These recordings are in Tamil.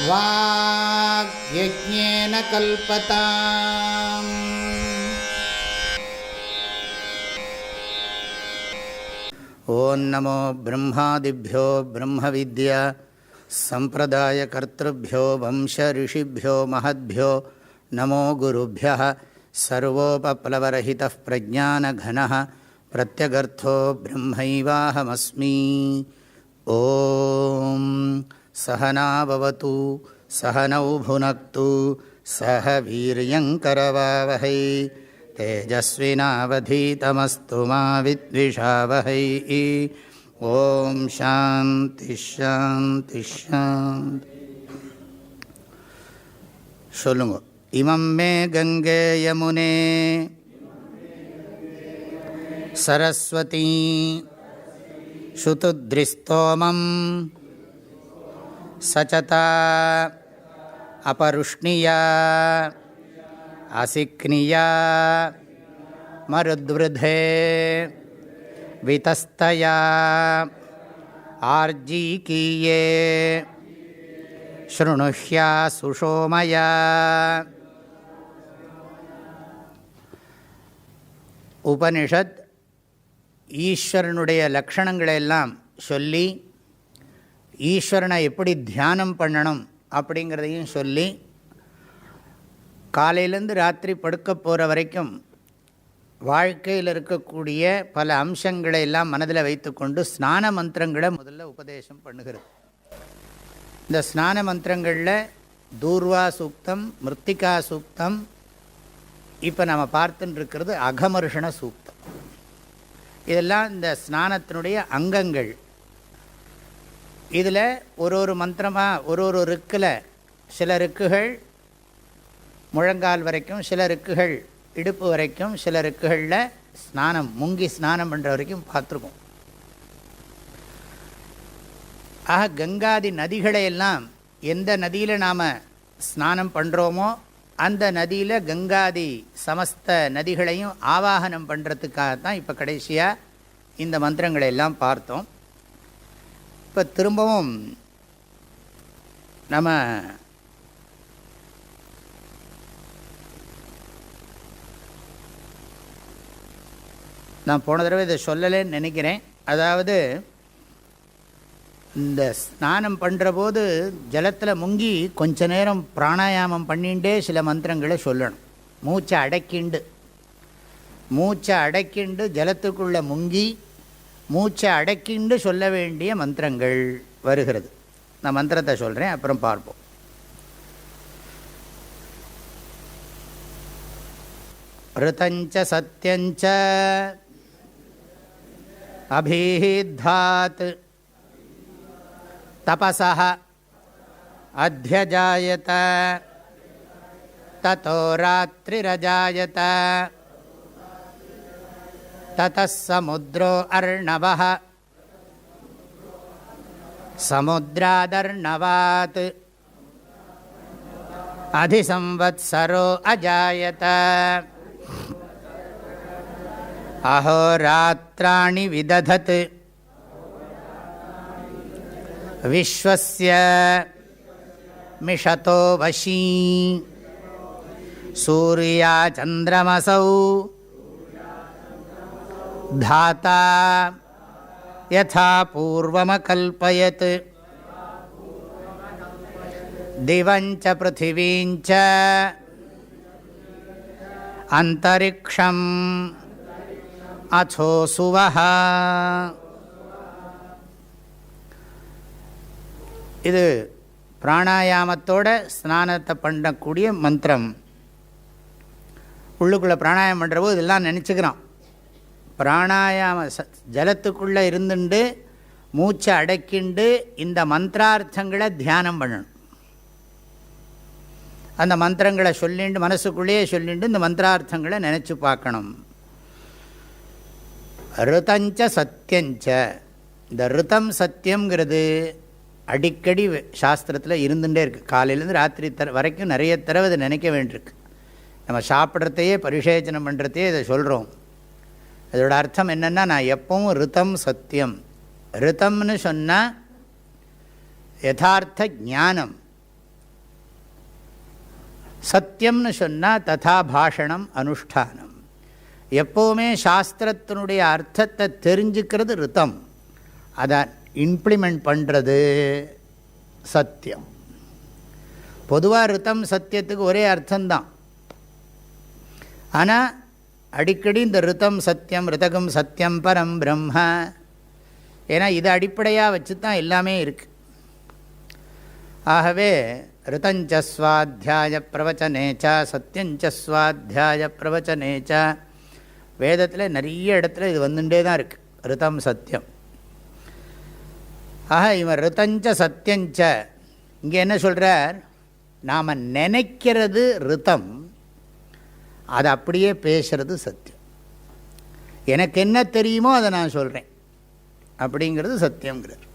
ॐ नमो ब्रह्मादिभ्यो ब्रह्मविद्या सम्प्रदायकर्तृभ्यो वंशऋषिभ्यो महद्भ्यो नमो गुरुभ्यः सर्वोपप्लवरहितः प्रज्ञानघनः प्रत्यगर्थो ब्रह्मैवाहमस्मि। ॐ सहनावतु सहनौ भुनक्तु सह वीर्यङ्करवावहै तेजस्विनावधीतमस्तु मा विद्विषावहै ॐ शान्तिश्शान्तिश्शान्ति சொல்லுங்க இமம் மே கங்கே யமுனே சரஸ்வதி शुतुद्रिस्तोमं सचता अपरुष्णिया असिक्निया मरुद्वृधे वितस्तया आर्जीकीये शृणुह्या सुषोमया உபனிஷத் ஈஸ்வரனுடைய லக்ஷணங்களை எல்லாம் சொல்லி ஈஸ்வரனை எப்படி தியானம் பண்ணணும் அப்படிங்கிறதையும் சொல்லி காலையிலேருந்து ராத்திரி படுக்க போகிற வரைக்கும் வாழ்க்கையில் இருக்கக்கூடிய பல அம்சங்களை எல்லாம் மனதில் வைத்துக்கொண்டு ஸ்நான மந்திரங்களை முதல்ல உபதேசம் பண்ணுகிறது. இந்த ஸ்நான மந்திரங்களில் தூர்வா சூக்தம் மிருத்திகா சூக்தம் இப்போ நம்ம பார்த்துட்டுருக்கிறது அகமர்ஷண சூக்தம். இதெல்லாம் இந்த ஸ்நானத்தினுடைய அங்கங்கள். இதில் ஒரு ஒரு மந்திரமாக ஒரு ஒரு ருக்கில் சில ருக்குகள் முழங்கால் வரைக்கும் சில ருக்குகள் இடுப்பு வரைக்கும் சில ருக்குகளில் ஸ்நானம் முங்கி ஸ்நானம் பண்ணுற வரைக்கும் பார்த்துருக்கோம். ஆக கங்காதி நதிகளை எல்லாம் எந்த நதியில் நாம் ஸ்நானம் பண்ணுறோமோ அந்த நதியில் கங்காதி சமஸ்த நதிகளையும் ஆவாகனம் பண்ணுறதுக்காகத்தான் இப்போ கடைசியாக இந்த மந்திரங்களை எல்லாம் பார்த்தோம். இப்போ திரும்பவும் நம்ம நான் போன தடவை இதை சொல்லலைன்னு நினைக்கிறேன். அதாவது இந்த ஸ்நானம் பண்ணுற போது ஜலத்தில் முங்கி கொஞ்ச நேரம் பிராணாயாமம் பண்ணிகிட்டே சில மந்திரங்களை சொல்லணும். மூச்சை அடக்கிண்டு. மூச்சை அடக்கிண்டு ஜலத்துக்குள்ளே முங்கி மூச்சை அடக்கிண்டு சொல்ல வேண்டிய மந்திரங்கள் வருகிறது நான் மந்திரத்தை சொல்கிறேன் அப்புறம் பார்ப்போம் ரிதஞ்ச சத்தியஞ்ச அபீத்தாத் तपसः अध्यजायत ततो रात्रिरजायत ततः समुद्रो अर्णवः समुद्रादर्णवात् अधिसंवत्सरो अजायत अहोरात्राणि विदधत् विश्वस्य मिषतो वशी सूर्याचन्द्रमसौ தாத்தா யதா பூர்வமகல்பயத் திவஞ்ச பிருத்திவீஞ்ச அந்தரிக்ஷம் அசோசுவா இது பிராணாயாமத்தோடு ஸ்நானத்தை பண்ணக்கூடிய மந்திரம். உள்ளுக்குள்ளே பிராணாயம் பண்ணுறவோ இதெல்லாம் நினச்சிக்கிறான். பிராணாயாம ச ஜலத்துக்குள்ளே இருந்துண்டு மூச்சை அடக்கிண்டு இந்த மந்திரார்த்தங்களை தியானம் பண்ணணும். அந்த மந்திரங்களை சொல்லிண்டு மனசுக்குள்ளேயே சொல்லிண்டு இந்த மந்திரார்த்தங்களை நினச்சி பார்க்கணும். ருதஞ்ச சத்தியஞ்ச இந்த ருதம் சத்தியங்கிறது அடிக்கடி சாஸ்திரத்தில் இருந்துகிட்டே இருக்குது காலையிலேருந்து ராத்திரி தர வரைக்கும் நிறைய தடவை அதை நினைக்க வேண்டியிருக்கு. நம்ம சாப்பிட்றதையே பரிசேச்சனம் பண்ணுறதையே இதை சொல்கிறோம் அதோட அர்த்தம் என்னென்னா நான் எப்பவும் ரித்தம் சத்தியம். ரித்தம்னு சொன்னால் யதார்த்த ஞானம். சத்தியம்னு சொன்னால் ததா பாஷணம் அனுஷ்டானம். எப்போவுமே சாஸ்திரத்தினுடைய அர்த்தத்தை தெரிஞ்சுக்கிறது ரித்தம் அதை இம்ப்ளிமெண்ட் பண்ணுறது சத்தியம். பொதுவாக ரித்தம் சத்தியத்துக்கு ஒரே அர்த்தம்தான். ஆனால் அடிக்கடி இந்த ரித்தம் சத்தியம் ரிதகம் சத்தியம் பரம் பிரம்ம. ஏன்னா இதை அடிப்படையாக வச்சு தான் எல்லாமே இருக்குது ஆகவே ரிதஞ்ச ஸ்வாத்தியாய பிரவச்சனேச்சா சத்தியஞ்ச ஸ்வாத்தியாய பிரவச்சனேச்சா வேதத்தில் நிறைய இடத்துல இது வந்துட்டே தான் இருக்குது ரிதம் சத்தியம் ஆக இவன் ரிதஞ்ச சத்தியஞ்ச இங்கே என்ன சொல்கிறார் நாம் நினைக்கிறது ரிதம் அதை அப்படியே பேசுறது சத்தியம். எனக்கு என்ன தெரியுமோ அதை நான் சொல்கிறேன் அப்படிங்கிறது சத்தியங்கிறார்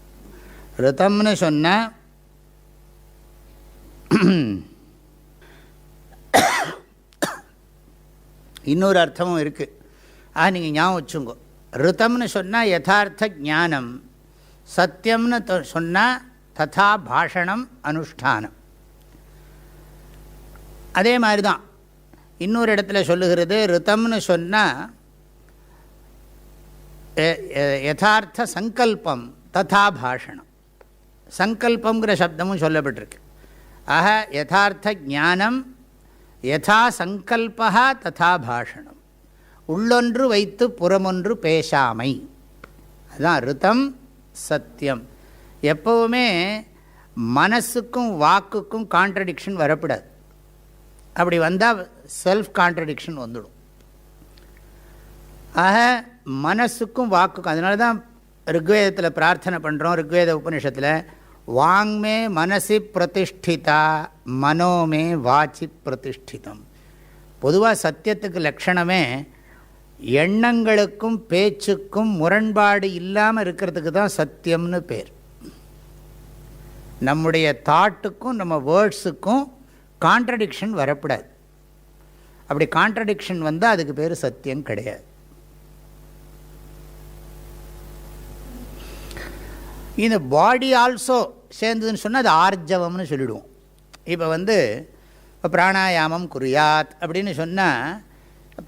ரிதம்னு சொன்னால் இன்னொரு அர்த்தமும் இருக்குது ஆ நீங்கள் ஞாபகம் வச்சுங்கோ. ரிதம்னு சொன்னால் யதார்த்த ஜானம் சத்தியம்னு சொன்னால் ததா பாஷணம் அனுஷ்டானம். அதே மாதிரி தான் இன்னொரு இடத்துல சொல்லுகிறது ரித்தம்னு சொன்னால் யதார்த்த சங்கல்பம் ததா பாஷணம். சங்கல்பங்கிற சப்தமும் சொல்லப்பட்டிருக்கு. ஆக யதார்த்த ஜானம் யதா சங்கல்பா ததா பாஷணம். உள்ளொன்று வைத்து புறமொன்று பேசாமை. அதுதான் ரித்தம் சத்தியம் எப்போவுமே மனசுக்கும் வாக்குக்கும் கான்ட்ரடிக்ஷன் வரப்படாது அப்படி வந்தால் செல்ஃப் கான்ட்ரடிக்ஷன் வந்துடும். ஆக மனசுக்கும் வாக்குக்கும் அதனால தான் ரிக்வேதத்தில் பிரார்த்தனை பண்ணுறோம் ரிக்வேத உபநிஷத்தில் வாங்மே மனசி பிரதிஷ்டிதா மனோமே வாச்சி பிரதிஷ்டிதம். பொதுவாக சத்தியத்துக்கு லட்சணமே எண்ணங்களுக்கும் பேச்சுக்கும் முரண்பாடு இல்லாமல் இருக்கிறதுக்கு தான் சத்தியம்னு பேர். நம்முடைய தாட்டுக்கும் நம்ம வேர்ட்ஸுக்கும் கான்ட்ரடிக்ஷன் வரக்கூடாது அப்படி கான்ட்ரடிக்ஷன் வந்தால் அதுக்கு பேர் சத்தியம் கிடையாது. இந்த பாடி ஆல்சோ சேர்ந்ததுன்னு சொன்னால் அது ஆர்ஜவம்னு சொல்லிவிடுவோம் இப்போ வந்து இப்போ பிராணாயாமம் குறியாத் அப்படின்னு சொன்னால்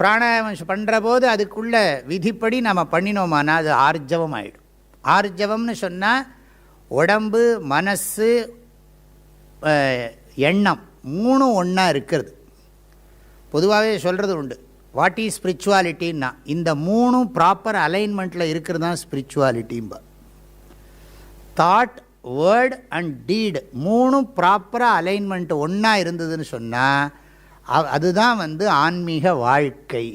பிராணாயாமம் பண்ணுற போது அதுக்குள்ள விதிப்படி நம்ம பண்ணினோமானா அது ஆர்ஜவம் ஆகிடும் ஆர்ஜவம்னு சொன்னால் உடம்பு மனசு எண்ணம். மூணும் ஒன்றா இருக்கிறது. பொதுவாகவே சொல்கிறது உண்டு. வாட் இஸ் ஸ்பிரிச்சுவாலிட்டின்னா இந்த மூணும் ப்ராப்பர் அலைன்மெண்ட்டில் இருக்கிறது தான் ஸ்பிரிச்சுவாலிட்டிம்பா தாட் வேர்ட் அண்ட் டீடு மூணும் ப்ராப்பராக அலைன்மெண்ட் ஒன்றா இருந்ததுன்னு சொன்னால் அதுதான் வந்து ஆன்மீக வாழ்க்கை.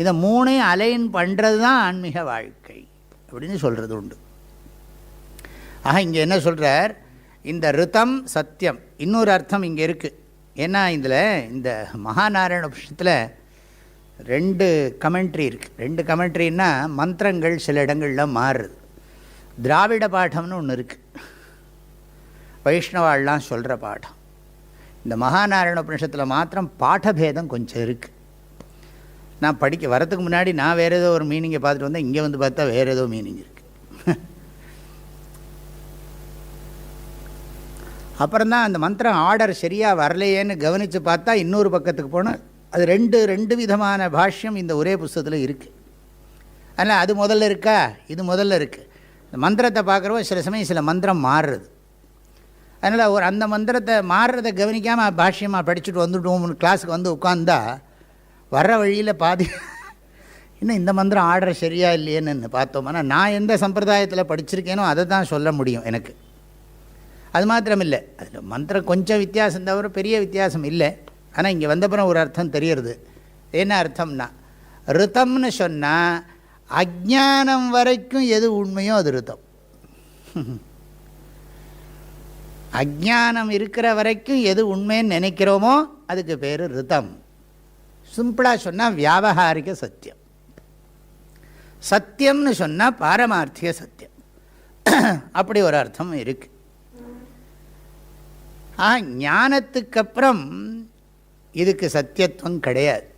இதை மூணையும் அலைன் பண்ணுறது தான் ஆன்மீக வாழ்க்கை அப்படின்னு சொல்கிறது உண்டு. ஆக இங்கே என்ன சொல்கிறார் இந்த ரித்தம் சத்தியம். இன்னொரு அர்த்தம் இங்கே இருக்குது ஏன்னா இதில் இந்த மகாநாராயண புஷத்தில் ரெண்டு கமெண்ட்ரி இருக்குது ரெண்டு கமெண்ட்ரின்னா மந்திரங்கள் சில இடங்களில் மாறுது. திராவிட பாடம்னு ஒன்று இருக்குது வைஷ்ணவாள்லாம் சொல்கிற பாடம். இந்த மகாநாராயண உபனிஷத்தில் மாத்திரம் பாடபேதம் கொஞ்சம் இருக்குது நான் படிக்க வரத்துக்கு முன்னாடி நான் வேறு ஏதோ ஒரு மீனிங்கை பார்த்துட்டு வந்தேன் இங்கே வந்து பார்த்தா வேறு ஏதோ மீனிங் இருக்குது அப்புறம் தான் அந்த மந்திரம் ஆர்டர் சரியாக வரலையேன்னு கவனித்து பார்த்தா இன்னொரு பக்கத்துக்கு போனால் அது ரெண்டு ரெண்டு விதமான பாஷ்யம் இந்த ஒரே புஸ்தகத்தில் இருக்குது அதனால் அது முதல்ல இருக்கா? இது முதல்ல இருக்குது இந்த மந்திரத்தை பார்க்குறவோ சில சமயம் சில மந்திரம் மாறுறது. அதனால் ஒரு அந்த மந்திரத்தை மாறுறதை கவனிக்காமல் பாஷ்யமாக படிச்சுட்டு வந்துட்டோம்னு கிளாஸுக்கு வந்து உட்காந்தா வர்ற வழியில் பாதி இன்னும் இந்த மந்திரம் ஆர்டர் சரியாக இல்லையேன்னு பார்த்தோம்னா நான் எந்த சம்பிரதாயத்தில் படிச்சிருக்கேனோ அதை தான் சொல்ல முடியும் எனக்கு. அது மாத்திரம் இல்லை அதில் மந்திரம் கொஞ்சம் வித்தியாசம் தவிர பெரிய வித்தியாசம் இல்லை. ஆனால் இங்கே வந்தப்புறம் ஒரு அர்த்தம் தெரியறது. என்ன அர்த்தம்னா ரித்தம்னு சொன்னால் அஜானம் வரைக்கும் எது உண்மையோ அது ரித்தம் அஜானம் இருக்கிற வரைக்கும் எது உண்மைன்னு நினைக்கிறோமோ அதுக்கு பேர் ரிதம். சிம்பிளாக சொன்னால் வியாபகாரிக சத்தியம். சத்தியம்னு சொன்னால் பாரமார்த்திக சத்தியம். அப்படி ஒரு அர்த்தம் இருக்குது ஆ ஞானத்துக்கு அப்புறம் இதுக்கு சத்தியத்துவம் கிடையாது.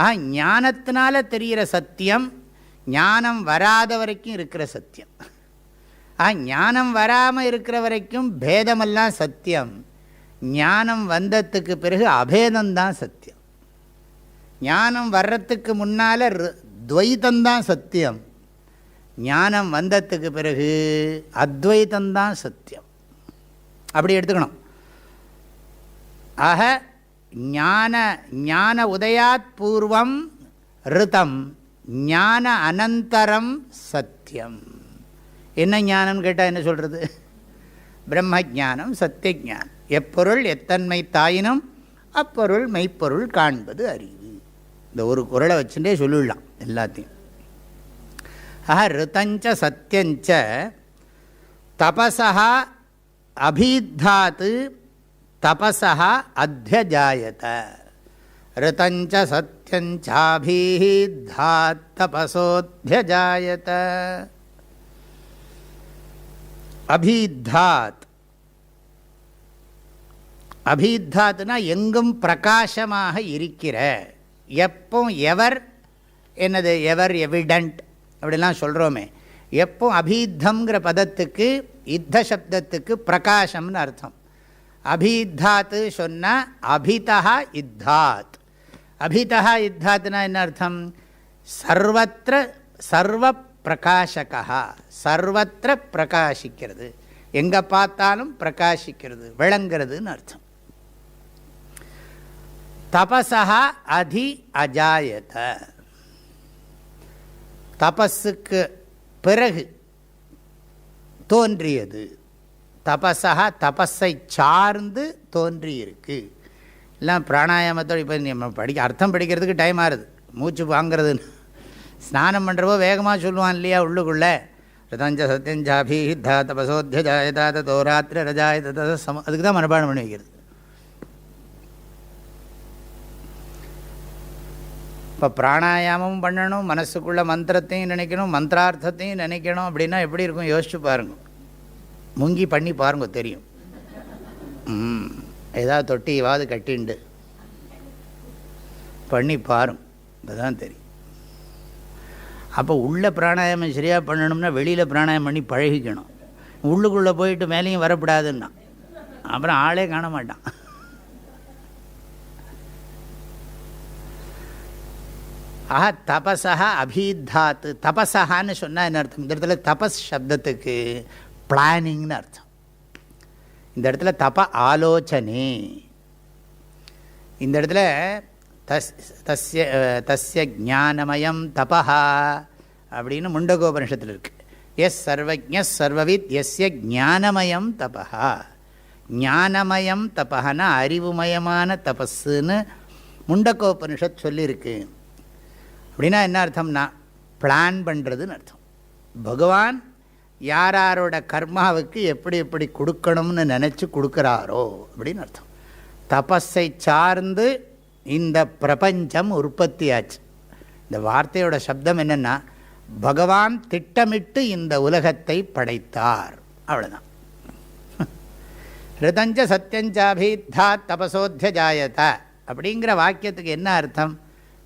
ஆ ஞானத்தினால தெரிகிற சத்தியம் ஞானம் வராத வரைக்கும் இருக்கிற சத்தியம். ஆ ஞானம் வராமல் இருக்கிற வரைக்கும் பேதமெல்லாம் சத்தியம். ஞானம் வந்ததுக்கு பிறகு அபேதம்தான் சத்தியம். ஞானம் வர்றதுக்கு முன்னால் துவைத்தந்தான் சத்தியம். ஞானம் வந்ததுக்கு பிறகு அத்வைத்தந்தான் சத்தியம். அப்படி எடுத்துக்கணும். ஆக ஞான ஞான உதயாத் பூர்வம் ரிதம் ஞான அனந்தரம் சத்தியம் என்ன ஞானம்னு கேட்டால் என்ன சொல்கிறது பிரம்ம ஜானம் சத்திய ஜானம் எப்பொருள் எத்தன்மை தாயினும் அப்பொருள் மெய்ப்பொருள் காண்பது அறிவு. இந்த ஒரு குரலை வச்சுட்டே சொல்லிடலாம் எல்லாத்தையும். ஆஹா ரிதஞ்ச சத்தியஞ்ச தபசா அபீத்தாத்து தபசா அத்தியஜாயத ரிதஞ்ச சத்தியஞ்சாபீத்தாத் தபசோத்தியஜாயத அபீத்தாத் அபீத்தாத்னா எங்கும் பிரகாசமாக இருக்கிற எப்போ எவர் என்னது எவர் எவிடண்ட் அப்படிலாம் சொல்கிறோமே எப்போ அபீத்தங்கிற பதத்துக்கு யுத்த சப்தத்துக்கு பிரகாசம்னு அர்த்தம். அபீத்தாத்து சொன்னால் அபிதா யுத்தாத் அபிதா யுத்தாத்னா என்ன அர்த்தம்? சர்வத்திர சர்வ பிரகாசகா சர்வத்திர பிரகாசிக்கிறது. எங்கே பார்த்தாலும் பிரகாசிக்கிறது விளங்கிறதுன்னு அர்த்தம். தபசா அதி அஜாயத. தபஸுக்கு பிறகு தோன்றியது. தபசா தபஸை சார்ந்து தோன்றியிருக்கு. எல்லாம் பிராணாயாமத்தோடு இப்போ நம்ம படிக்க அர்த்தம் படிக்கிறதுக்கு டைம் ஆகுது மூச்சு வாங்கிறதுன்னு. ஸ்நானம் பண்ணுறப்போ வேகமாக சொல்லுவான் இல்லையா உள்ளுக்குள்ளே? ரதஞ்ச சத்யஞ்சாபி தா தபசோத்திய ஜாயதா தோ சம அதுக்கு தான் மனப்பாடம் பண்ணி வைக்கிறது. இப்போ பிராணாயாமமும் பண்ணணும் மனசுக்குள்ளே மந்திரத்தையும் நினைக்கணும் மந்திரார்த்தத்தையும் நினைக்கணும் அப்படின்னா எப்படி இருக்கும்? யோசிச்சு பாருங்க. முங்கி பண்ணி பாருங்க தெரியும். ம் ஏதாவது தொட்டிவாது கட்டிண்டு. பண்ணி பாருங்க இப்போதான் தெரியும். அப்போ உள்ள பிராணாயாமம் சரியாக பண்ணணும்னா வெளியில் பிராணாயாமம் பண்ணி பழகிக்கணும். உள்ளுக்குள்ளே போயிட்டு மேலேயும் வரக்கூடாதுன்னா அப்புறம் ஆளே காண மாட்டான். ஆஹா தபசா அபீத்தாத்து தபசகான்னு சொன்னால் என்ன அர்த்தம்? இந்த இடத்துல தபஸ் சப்தத்துக்கு பிளானிங்னு அர்த்தம். இந்த இடத்துல தப ஆலோசனை. இந்த இடத்துல தஸ் தஸ்ய தஸ்ய ஜானமயம் தபா அப்படின்னு முண்டகோபனிஷத்தில் இருக்குது எஸ் சர்வஜ சர்வவித் எஸ்ய ஜானமயம் தபா ஞானமயம் தபகனா அறிவுமயமான தபஸ்ன்னு முண்டகோபனிஷத் சொல்லியிருக்கு. அப்படின்னா என்ன அர்த்தம்னா பிளான் பண்ணுறதுன்னு அர்த்தம். பகவான் யாரோட கர்மாவுக்கு எப்படி எப்படி கொடுக்கணும்னு நினச்சி கொடுக்குறாரோ அப்படின்னு அர்த்தம். தபஸை சார்ந்து இந்த பிரபஞ்சம் உற்பத்தி ஆச்சு. இந்த வார்த்தையோட சப்தம் என்னென்னா பகவான் திட்டமிட்டு இந்த உலகத்தை படைத்தார். அவ்வளோதான் ரிதஞ்ச சத்தியஞ்சாபீத்தா தபசோத்திய ஜாயதா அப்படிங்கிற வாக்கியத்துக்கு என்ன அர்த்தம்?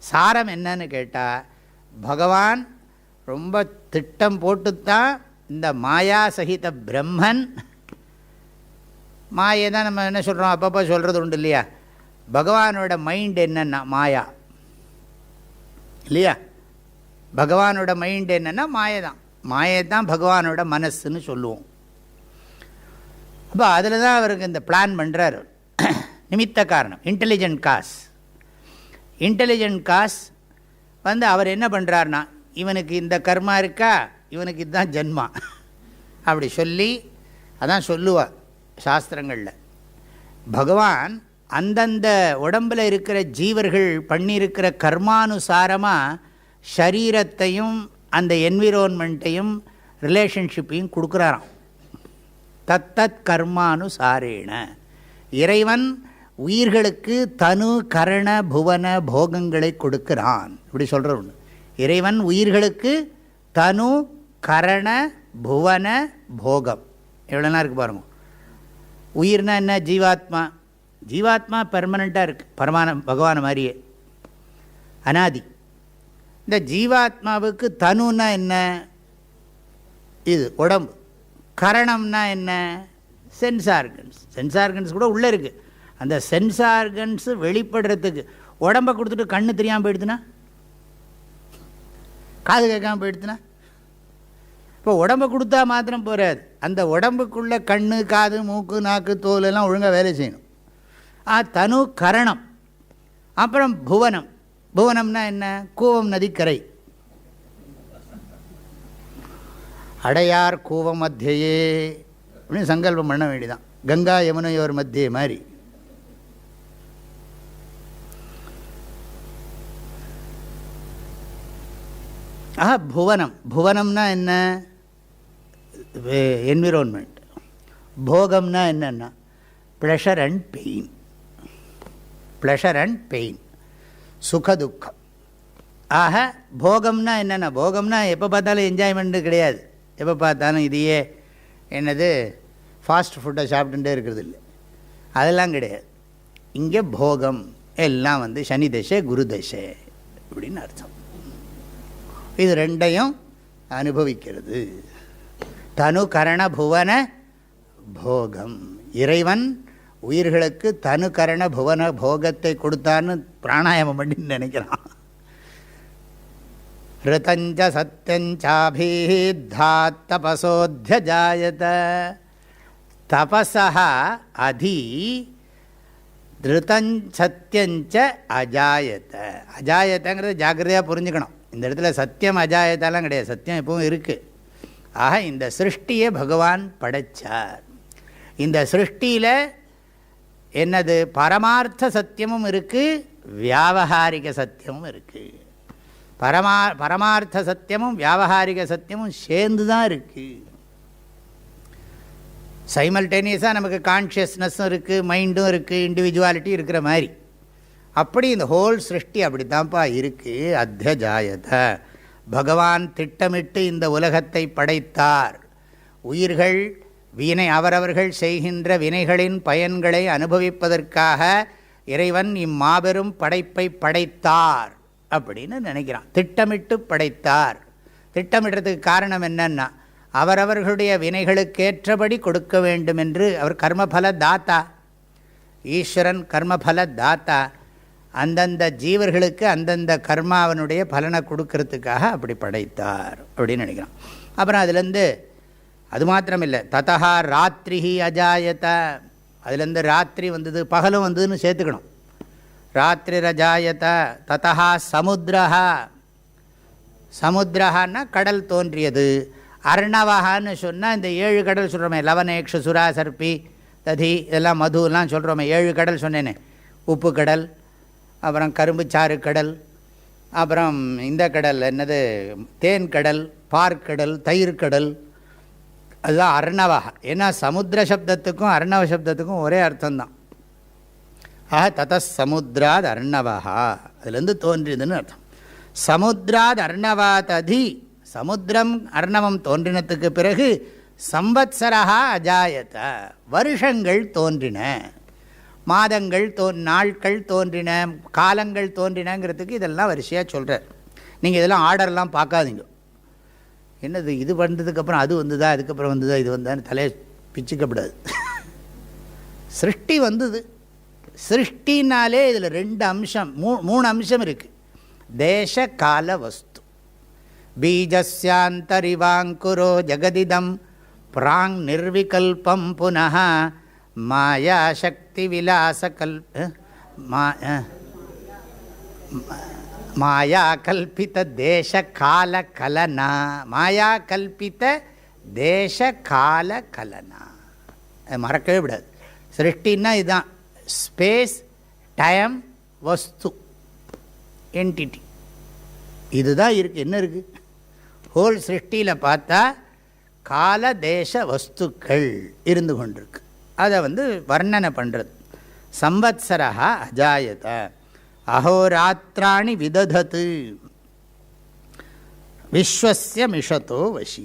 சாரம் என்னன்னு கேட்டால் பகவான் ரொம்ப திட்டம் போட்டுத்தான் இந்த மாயா சகித பிரம்மன். மாயை தான் நம்ம என்ன சொல்கிறோம் அப்பப்போ சொல்கிறது உண்டு இல்லையா? பகவானோட மைண்ட் என்னென்னா மாயா. இல்லையா? பகவானோட மைண்ட் என்னென்னா மாயை தான் மாயை தான் பகவானோட மனசுன்னு சொல்லுவோம். அப்போ அதில் தான் அவருக்கு இந்த பிளான் பண்ணுறாரு நிமித்த காரணம் இன்டெலிஜென்ட் காஸ் இன்டெலிஜென்ட் காஸ் வந்து அவர் என்ன பண்ணுறாருனா இவனுக்கு இந்த கர்மா இருக்கா? இவனுக்கு இதுதான் ஜென்மா. அப்படி சொல்லி அதான் சொல்லுவார் சாஸ்திரங்களில். பகவான் அந்தந்த உடம்பில் இருக்கிற ஜீவர்கள் பண்ணியிருக்கிற கர்மானுசாரமாக ஷரீரத்தையும் அந்த என்விரோன்மெண்ட்டையும் ரிலேஷன்ஷிப்பையும் கொடுக்குறாராம். தத்தத் கர்மானுசாரேன. இறைவன் உயிர்களுக்கு தனு கரண புவன போகங்களை கொடுக்கிறான். இப்படி சொல்கிற ஒன்று இறைவன் உயிர்களுக்கு தனு கரண புவன போகம். எவ்வளோனா இருக்குது பாருங்க. உயிர்னா என்ன? ஜீவாத்மா. ஜீவாத்மா பெர்மனண்ட்டாக இருக்குது பரமான பகவான மாதிரியே. அனாதி. இந்த ஜீவாத்மாவுக்கு தனுன்னா என்ன? இது உடம்பு. கரணம்னா என்ன? சென்ஸ் ஆர்கன்ஸ் சென்ஸ் ஆர்கன்ஸ் கூட உள்ளே இருக்குது அந்த சென்ஸ் ஆர்கன்ஸு வெளிப்படுறதுக்கு உடம்பை கொடுத்துட்டு கண்ணு தெரியாமல் போயிடுதுன்னா? காது கேட்காமல் போயிடுதுன்னா? இப்போ உடம்பை கொடுத்தா மாத்திரம் போகாது அந்த உடம்புக்குள்ளே கண் காது மூக்கு நாக்கு தோல் எல்லாம் ஒழுங்காக வேலை செய்யணும். ஆ தனு கரணம். அப்புறம் புவனம். புவனம்னா என்ன? கூவம் நதிக்கரை. அடையார் கூவம் மத்தியே அப்படின்னு சங்கல்பம் பண்ண வேண்டியதான் கங்கா யமுனையோர் மத்தியே மாதிரி. ஆஹா புவனம். புவனம்னா என்ன? என்விரோன்மெண்ட் போகம்னா என்னென்னா pleasure and pain pleasure and pain சுகதுக்கம் ஆக போகம்னா என்னென்ன போகம்னா எப்போ பார்த்தாலும் என்ஜாய்மெண்ட்டு கிடையாது. எப்போ பார்த்தாலும் இதையே என்னது ஃபாஸ்ட் ஃபுட்டை சாப்பிட்டுட்டே இருக்கிறது இல்லை. அதெல்லாம் கிடையாது. இங்கே போகம் எல்லாம் வந்து சனி தசை குரு தசை அப்படின்னு அர்த்தம். இது ரெண்டையும் அனுபவிக்கிறது. தனு கரண புவன போகம். இறைவன் உயிர்களுக்கு தனு கரண புவன போகத்தை கொடுத்தான்னு பிராணாயாமம் பண்ணி நினைக்கிறான். ரிதஞ்ச சத்தியஞ்சாபீத்தாத் தபசோத்திய ஜாயத தபசா அதி திருத்தஞ் சத்தியஞ்ச அஜாயத்த அஜாயத்தங்கிறது ஜாக்கிரதையாக புரிஞ்சுக்கணும். இந்த இடத்துல சத்தியம் அஜாயத்தாலாம் கிடையாது. சத்தியம் எப்பவும் இருக்குது ஆக இந்த சிருஷ்டியை பகவான் படைச்சார். இந்த சிருஷ்டியில் என்னது? பரமார்த்த சத்தியமும் இருக்குது வியாபகாரிக சத்தியமும் இருக்குது பரமா பரமார்த்த சத்தியமும் வியாபகாரிக சத்தியமும் சேர்ந்து தான் இருக்குது சைமல்டேனியஸாக நமக்கு கான்ஷியஸ்னஸும் இருக்குது மைண்டும் இருக்குது இண்டிவிஜுவாலிட்டி இருக்கிற மாதிரி. அப்படி இந்த ஹோல் சிருஷ்டி அப்படி தான்ப்பா இருக்குது அத்தியஜாயத. பகவான் திட்டமிட்டு இந்த உலகத்தை படைத்தார். உயிர்கள் வினை அவரவர்கள் செய்கின்ற வினைகளின் பயன்களை அனுபவிப்பதற்காக இறைவன் இம்மாபெரும் படைப்பை படைத்தார் அப்படின்னு நினைக்கிறான். திட்டமிட்டு படைத்தார். திட்டமிடுறதுக்கு காரணம் என்னன்னா அவரவர்களுடைய வினைகளுக்கேற்றபடி கொடுக்க வேண்டும் என்று அவர் கர்மபல தாத்தா. ஈஸ்வரன் கர்மபல தாத்தா. அந்தந்த ஜீவர்களுக்கு அந்தந்த கர்மாவனுடைய பலனை கொடுக்கறதுக்காக அப்படி படைத்தார் அப்படின்னு நினைக்கிறோம். அப்புறம் அதுலேருந்து அது மாத்திரம் இல்லை ததா ராத்திரிஹி அஜாயத. அதுலேருந்து ராத்திரி வந்தது பகலும் வந்ததுன்னு சேர்த்துக்கணும். ராத்திரி ரஜாயத ததா சமுத்திரஹா சமுத்திரஹான்னா கடல் தோன்றியது. அர்ணவகான்னு சொன்னால் இந்த ஏழு கடல் சொல்கிறோமே லவனேக்ஷ சுரா சர்ப்பி ததி இதெல்லாம் மதுலாம் சொல்கிறோமே ஏழு கடல் சொன்னேனே. உப்பு கடல் அப்புறம் கரும்பு சாறு கடல் அப்புறம் இந்த கடல் என்னது தேன் கடல் பார்க்கடல் தயிர் கடல். அதுதான் அர்ணவகா. ஏன்னா சமுத்திர சப்தத்துக்கும் அர்ணவ சப்தத்துக்கும் ஒரே அர்த்தம்தான். ஆக தத சமுத்திராத் அர்ணவா அதுலேருந்து தோன்றியதுன்னு அர்த்தம். சமுத்திராத் அர்ணவா ததி சமுத்திரம் அர்ணவம் தோன்றினத்துக்கு பிறகு சம்பத்சரா அஜாயத வருஷங்கள் தோன்றின. மாதங்கள் தோ நாட்கள் தோன்றின காலங்கள் தோன்றினங்கிறதுக்கு இதெல்லாம் வரிசையாக சொல்கிறார் நீங்கள் இதெல்லாம் ஆர்டர்லாம் பார்க்காதீங்க. என்னது இது வந்ததுக்கப்புறம் அது வந்ததா அதுக்கப்புறம் வந்ததா இது வந்தான்னு தலையை பிச்சுக்கப்படாது. சிருஷ்டி வந்தது. சிருஷ்டினாலே இதில் ரெண்டு அம்சம் மூ மூணு அம்சம் இருக்குது தேச கால வஸ்து. பீஜஸ்யாந்தரிவாங்குரோ ஜெகதிதம். பிராங் நிர்விகல்பம் புனः மாயாசக்தி விலாசகல் மா மாயா கல்பித்த தேச கால கலனா மாயா கல்பித்த தேச கால கலனா மறக்கவே விடாது சிருஷ்டின்னா இதுதான் ஸ்பேஸ் டைம் வஸ்து என்டிட்டி. இதுதான் இருக்குது என்ன இருக்குது ஹோல் சிருஷ்டியில் பார்த்தா கால தேச வஸ்துக்கள் இருந்து கொண்டிருக்கு. அதை வந்து வர்ணனை பண்ணுறது சம்பத்சரா அஜாயத. அஹோராத்திராணி விததத்து விஸ்வசிய மிஷத்தோ வசி.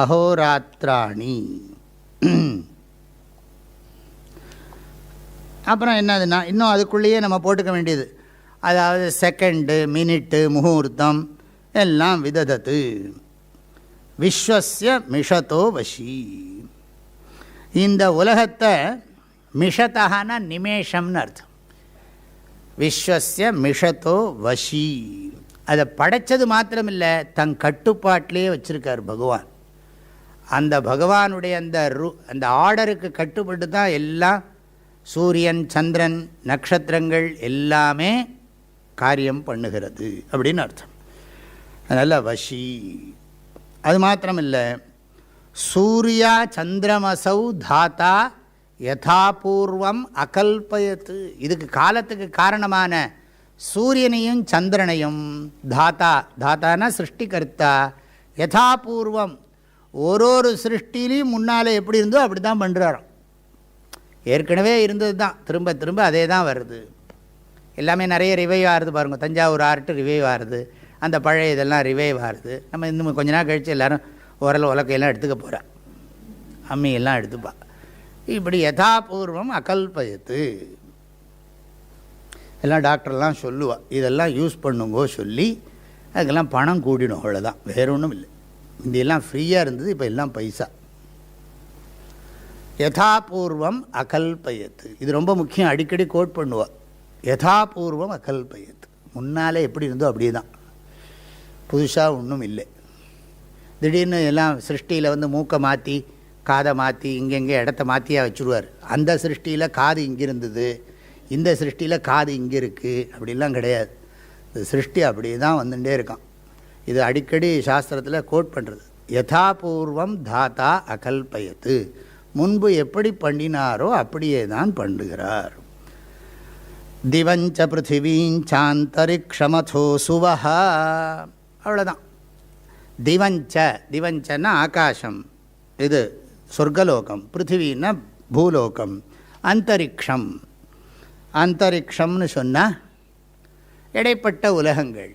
அஹோராத்திராணி அப்புறம் என்னதுன்னா இன்னும் அதுக்குள்ளேயே நம்ம போட்டுக்க வேண்டியது. அதாவது செகண்டு மினிட்டு முகூர்த்தம் எல்லாம் விததத்து விஸ்வசிய மிஷத்தோ வசி. இந்த உலகத்தை மிஷத்தகான நிமேஷம்னு அர்த்தம். விஸ்வசிய மிஷத்தோ வசி. அதை படைத்தது மாத்திரமில்லை தன் கட்டுப்பாட்டிலே வச்சுருக்கார் பகவான். அந்த பகவானுடைய அந்த ரு அந்த ஆர்டருக்கு கட்டுப்பட்டு தான் எல்லாம் சூரியன் சந்திரன் நட்சத்திரங்கள் எல்லாமே காரியம் பண்ணுகிறது அப்படின்னு அர்த்தம். அதனால் வசி. அது மாத்திரமில்லை. சூர்யா சந்திரமசௌ தாத்தா யதாபூர்வம் அகல்பயத்து. இதுக்கு காலத்துக்கு காரணமான சூரியனையும் சந்திரனையும் தாத்தா தாத்தானா சிருஷ்டிகர்த்தா யதாபூர்வம். ஒரு ஒரு சிருஷ்டிலையும் முன்னால் எப்படி இருந்தோ அப்படி தான் பண்ணுறாராம் ஏற்கனவே இருந்தது தான். திரும்ப திரும்ப அதே தான் வருது. எல்லாமே நிறைய ரிவைவ் ஆகுது பாருங்கள் தஞ்சாவூர் ஆர்ட்டு ரிவைவ் ஆகுது. அந்த பழைய இதெல்லாம் ரிவைவ் ஆகுது. நம்ம இன்னும் கொஞ்ச நாள் கழித்து எல்லோரும் உரல் உலக்கையெல்லாம் எடுத்துக்க போகிறா அம்மியெல்லாம் எடுத்துப்பா. இப்படி யதாபூர்வம் அகல்பயத்து. எல்லாம் டாக்டர்லாம் சொல்லுவாள் இதெல்லாம் யூஸ் பண்ணுங்கோ சொல்லி அதுக்கெல்லாம் பணம் கூடிடும் அவ்வளோதான் வேறு ஒன்றும் இல்லை. இந்தியெல்லாம் ஃப்ரீயாக இருந்தது இப்போ எல்லாம் பைசா. யதாபூர்வம் அகல்பயத்து. இது ரொம்ப முக்கியம். அடிக்கடி கோட் பண்ணுவாள் யதாபூர்வம் அகல்பயத்து. முன்னாலே எப்படி இருந்தோ அப்படியே தான் புதுசாக ஒன்றும் இல்லை. திடீர்னு எல்லாம் சிருஷ்டியில் வந்து மூக்கை மாற்றி காதை மாற்றி இங்கெங்கே இடத்த மாற்றியாக வச்சுருவார். அந்த சிருஷ்டியில் காது இங்கே இருந்தது இந்த சிருஷ்டியில் காது இங்கே இருக்குது அப்படிலாம் கிடையாது. இந்த சிருஷ்டி அப்படியே தான் வந்துட்டே இருக்கான். இது அடிக்கடி சாஸ்திரத்தில் கோட் பண்ணுறது யதாபூர்வம் தாத்தா அகல்பயத்து. முன்பு எப்படி பண்ணினாரோ அப்படியே தான் பண்ணுகிறார். திவஞ்ச பிருத்திவீஞ்சாந்தரிக்ஷமதோ சுவஹா. அவ்வளோதான் திவஞ்ச திவஞ்சன்னா ஆகாசம் இது சொர்க்கலோகம் பிருத்திவின்னா பூலோகம் அந்தரிக்ஷம். அந்தரிக்ஷம்னு சொன்னால் இடைப்பட்ட உலகங்கள்.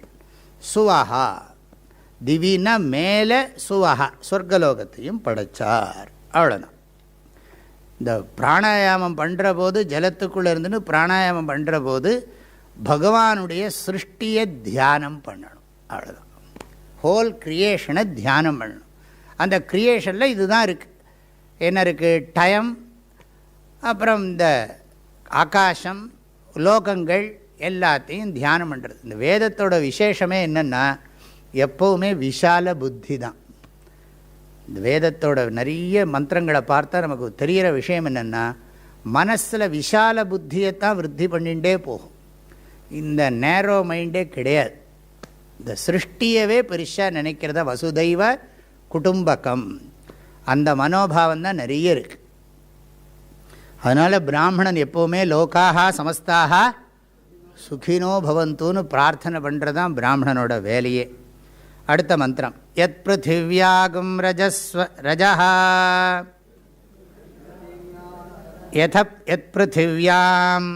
சுவஹா. திவினா மேலே சுவஹா சொர்க்கலோகத்தையும் படைச்சார். அவ்வளோதான் இந்த பிராணாயாமம் பண்ணுற போது ஜலத்துக்குள்ளே இருந்துன்னு பிராணாயாமம் பண்ணுற போது பகவானுடைய சிருஷ்டியை தியானம் பண்ணணும். அவ்வளோதான் ஹோல் க்ரியேஷனை தியானம் பண்ணணும். அந்த க்ரியேஷனில் இதுதான் இருக்குது என்ன இருக்குது டயம் அப்புறம் இந்த ஆகாசம் லோகங்கள் எல்லாத்தையும் தியானம் பண்ணுறது இந்த வேதத்தோட விசேஷமே என்னென்னா எப்போவுமே விஷால புத்தி தான். இந்த வேதத்தோட நிறைய மந்திரங்களை பார்த்தா நமக்கு தெரிகிற விஷயம் என்னென்னா மனசில் விஷால புத்தியைத்தான் விருத்தி பண்ணிகிட்டே போகும். இந்த நேரோ மைண்டே கிடையாது. இந்த சிருஷ்டியவே பெருசாக நினைக்கிறத வசுதைவ குடும்பகம். அந்த மனோபாவம் தான் நிறைய இருக்குது அதனால் பிராமணன் எப்போவுமே லோக்காக சமஸ்தாக சுகினோ பவந்தூன்னு பிரார்த்தனை பண்ணுறதான் பிராமணனோட வேலையே. அடுத்த மந்திரம். எத் பிருத்திவியாகும் ரஜஸ்வ ரஜா எத் யத் பிருத்திவியாம்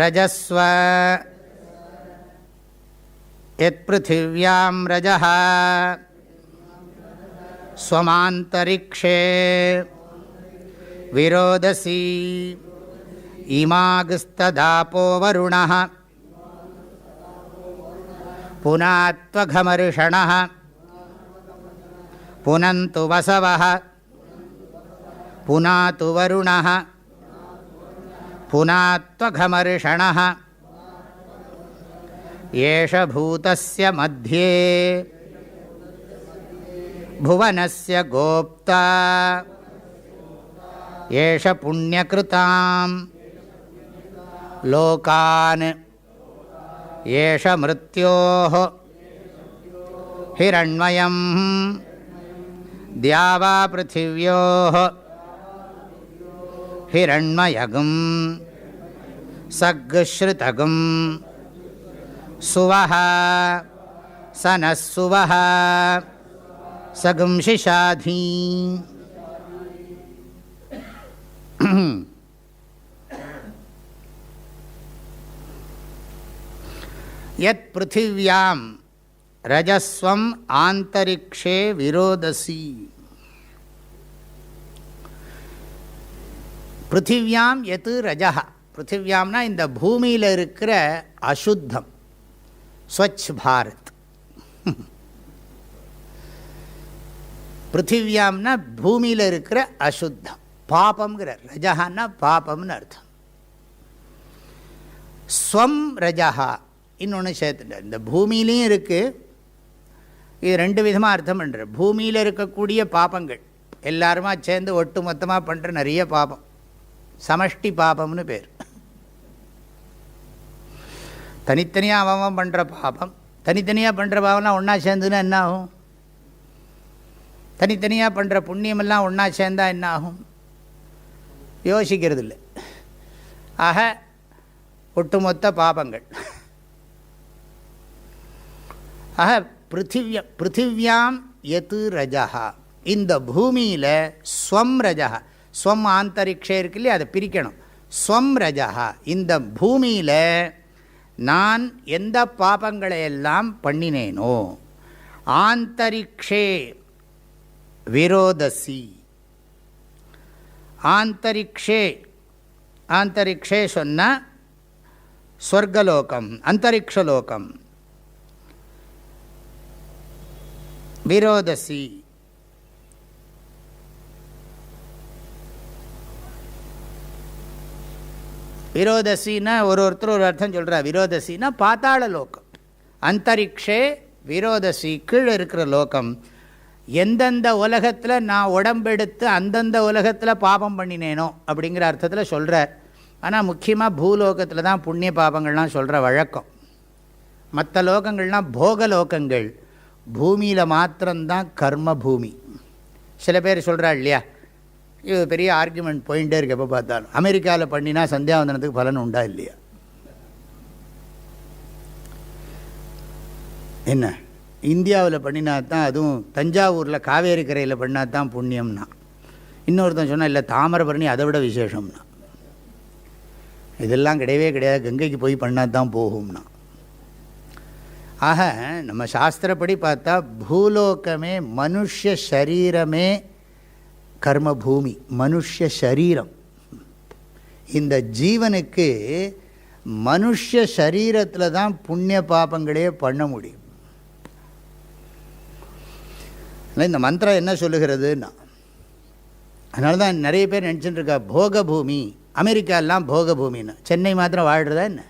ரஜஸ்வ. यत्पृथिव्यां रजः। स्वमान्तरिक्षे विरोदसी। इमागस्तदापो वरुणः। पुनात्वघमर्षणः। पुनन्तु वसवः। एष भूतस्य मध्ये। भुवनस्य गोप्ता। एष पुण्यकृतां लोकान्। एष मृत्योः। हिरण्मयं द्यावापृथिव्योः हिरण्मयगुं सग्श्रुतगुं सुवः स नः सुवः सगुंशिषाधी யத் பிருத்திவியாம் ரஜஸ்வம் ஆந்தரிக்ஷே விரோதசி பிருத்திவியாம் எது ரஜா பிருத்திவியாம்னா இந்த பூமியில் இருக்கிற அசுத்தம் ஸ்வச் பாரத். பிருத்திவியாம்னா பூமியில் இருக்கிற அசுத்தம். பாபம்ங்கிற ரஜகான்னா பாபம்னு அர்த்தம். ஸ்வம் ரஜகா இன்னொன்று சேர்த்துட்டார். இந்த பூமியிலையும் இருக்குது இது ரெண்டு விதமாக அர்த்தம் பண்ணுற பூமியில் இருக்கக்கூடிய பாபங்கள். எல்லாருமா சேர்ந்து ஒட்டு மொத்தமாக பண்ணுற நிறைய பாபம். சமஷ்டி பாபம்னு பேர். தனித்தனியாக அவன் பண்ணுற பாபம். தனித்தனியாக பண்ணுற பாவம்லாம் ஒன்றா சேர்ந்துன்னா என்ன ஆகும் தனித்தனியாக பண்ணுற புண்ணியமெல்லாம் ஒன்றா சேர்ந்தால் என்ன ஆகும் யோசிக்கிறது இல்லை ஆக ஒட்டுமொத்த பாபங்கள். ஆக பிருத்திவிய பிருத்திவியாம் எது ரஜா இந்த பூமியில் ஸ்வம் ரஜா ஸ்வம் ஆந்தரிக்ஷே இருக்கு இல்லையா அதை பிரிக்கணும். ஸ்வம் ரஜா இந்த பூமியில் நான் எந்த பாபங்களையெல்லாம் பண்ணினேனோ ஆந்தரிக்ஷே விரோதசி. ஆந்தரிக்ஷே ஆந்தரிக்ஷே சொன்னால் ஸ்வர்கலோகம் அந்தரிக்ஷலோகம். விரோதசி. விரோதசின்னா ஒரு ஒருத்தர் ஒரு அர்த்தம் சொல்கிறா விரோதசின்னா பாத்தாள லோகம். அந்தரிக்ஷே விரோதசி கீழே இருக்கிற லோகம். எந்தெந்த உலகத்தில் நான் உடம்பெடுத்து அந்தந்த உலகத்தில் பாபம் பண்ணினேனோ அப்படிங்கிற அர்த்தத்தில் சொல்கிறார் ஆனால் முக்கியமாக பூலோகத்தில் தான் புண்ணிய பாபங்கள்லாம் சொல்கிற வழக்கம். மற்ற லோகங்கள்லாம் போக லோகங்கள். பூமியில் மாத்திரம்தான் கர்ம பூமி. சில பேர் சொல்கிறா இல்லையா? இது பெரிய ஆர்குமெண்ட் போயிட்டே இருக்கு எப்போ பார்த்தாலும். அமெரிக்காவில் பண்ணினா சந்தியாவந்தனத்துக்கு பலன் உண்டா இல்லையா? என்ன? இந்தியாவில் பண்ணினா தான் அதுவும் தஞ்சாவூரில் காவேரி கரையில் பண்ணாதான் புண்ணியம்னா. இன்னொருத்தன் சொன்னால் இல்லை தாமிரபரணி அதை விட விசேஷம்னா. இதெல்லாம் கிடையவே கிடையாது. கங்கைக்கு போய் பண்ணால் தான் போகும்னா. ஆக நம்ம சாஸ்திரப்படி பார்த்தா பூலோகமே மனுஷ சரீரமே கர்மபூமி மனுஷ சரீரம். இந்த ஜீவனுக்கு மனுஷ சரீரத்தில் தான் புண்ணிய பாபங்களே பண்ண முடியும். இந்த மந்திரம் என்ன சொல்லுகிறதுன்னா அதனால தான் நிறைய பேர் நினச்சிட்டு இருக்கா போக பூமி அமெரிக்காலாம் போக பூமின்னு சென்னை மாத்திரம் வாழ்கிறதா என்ன?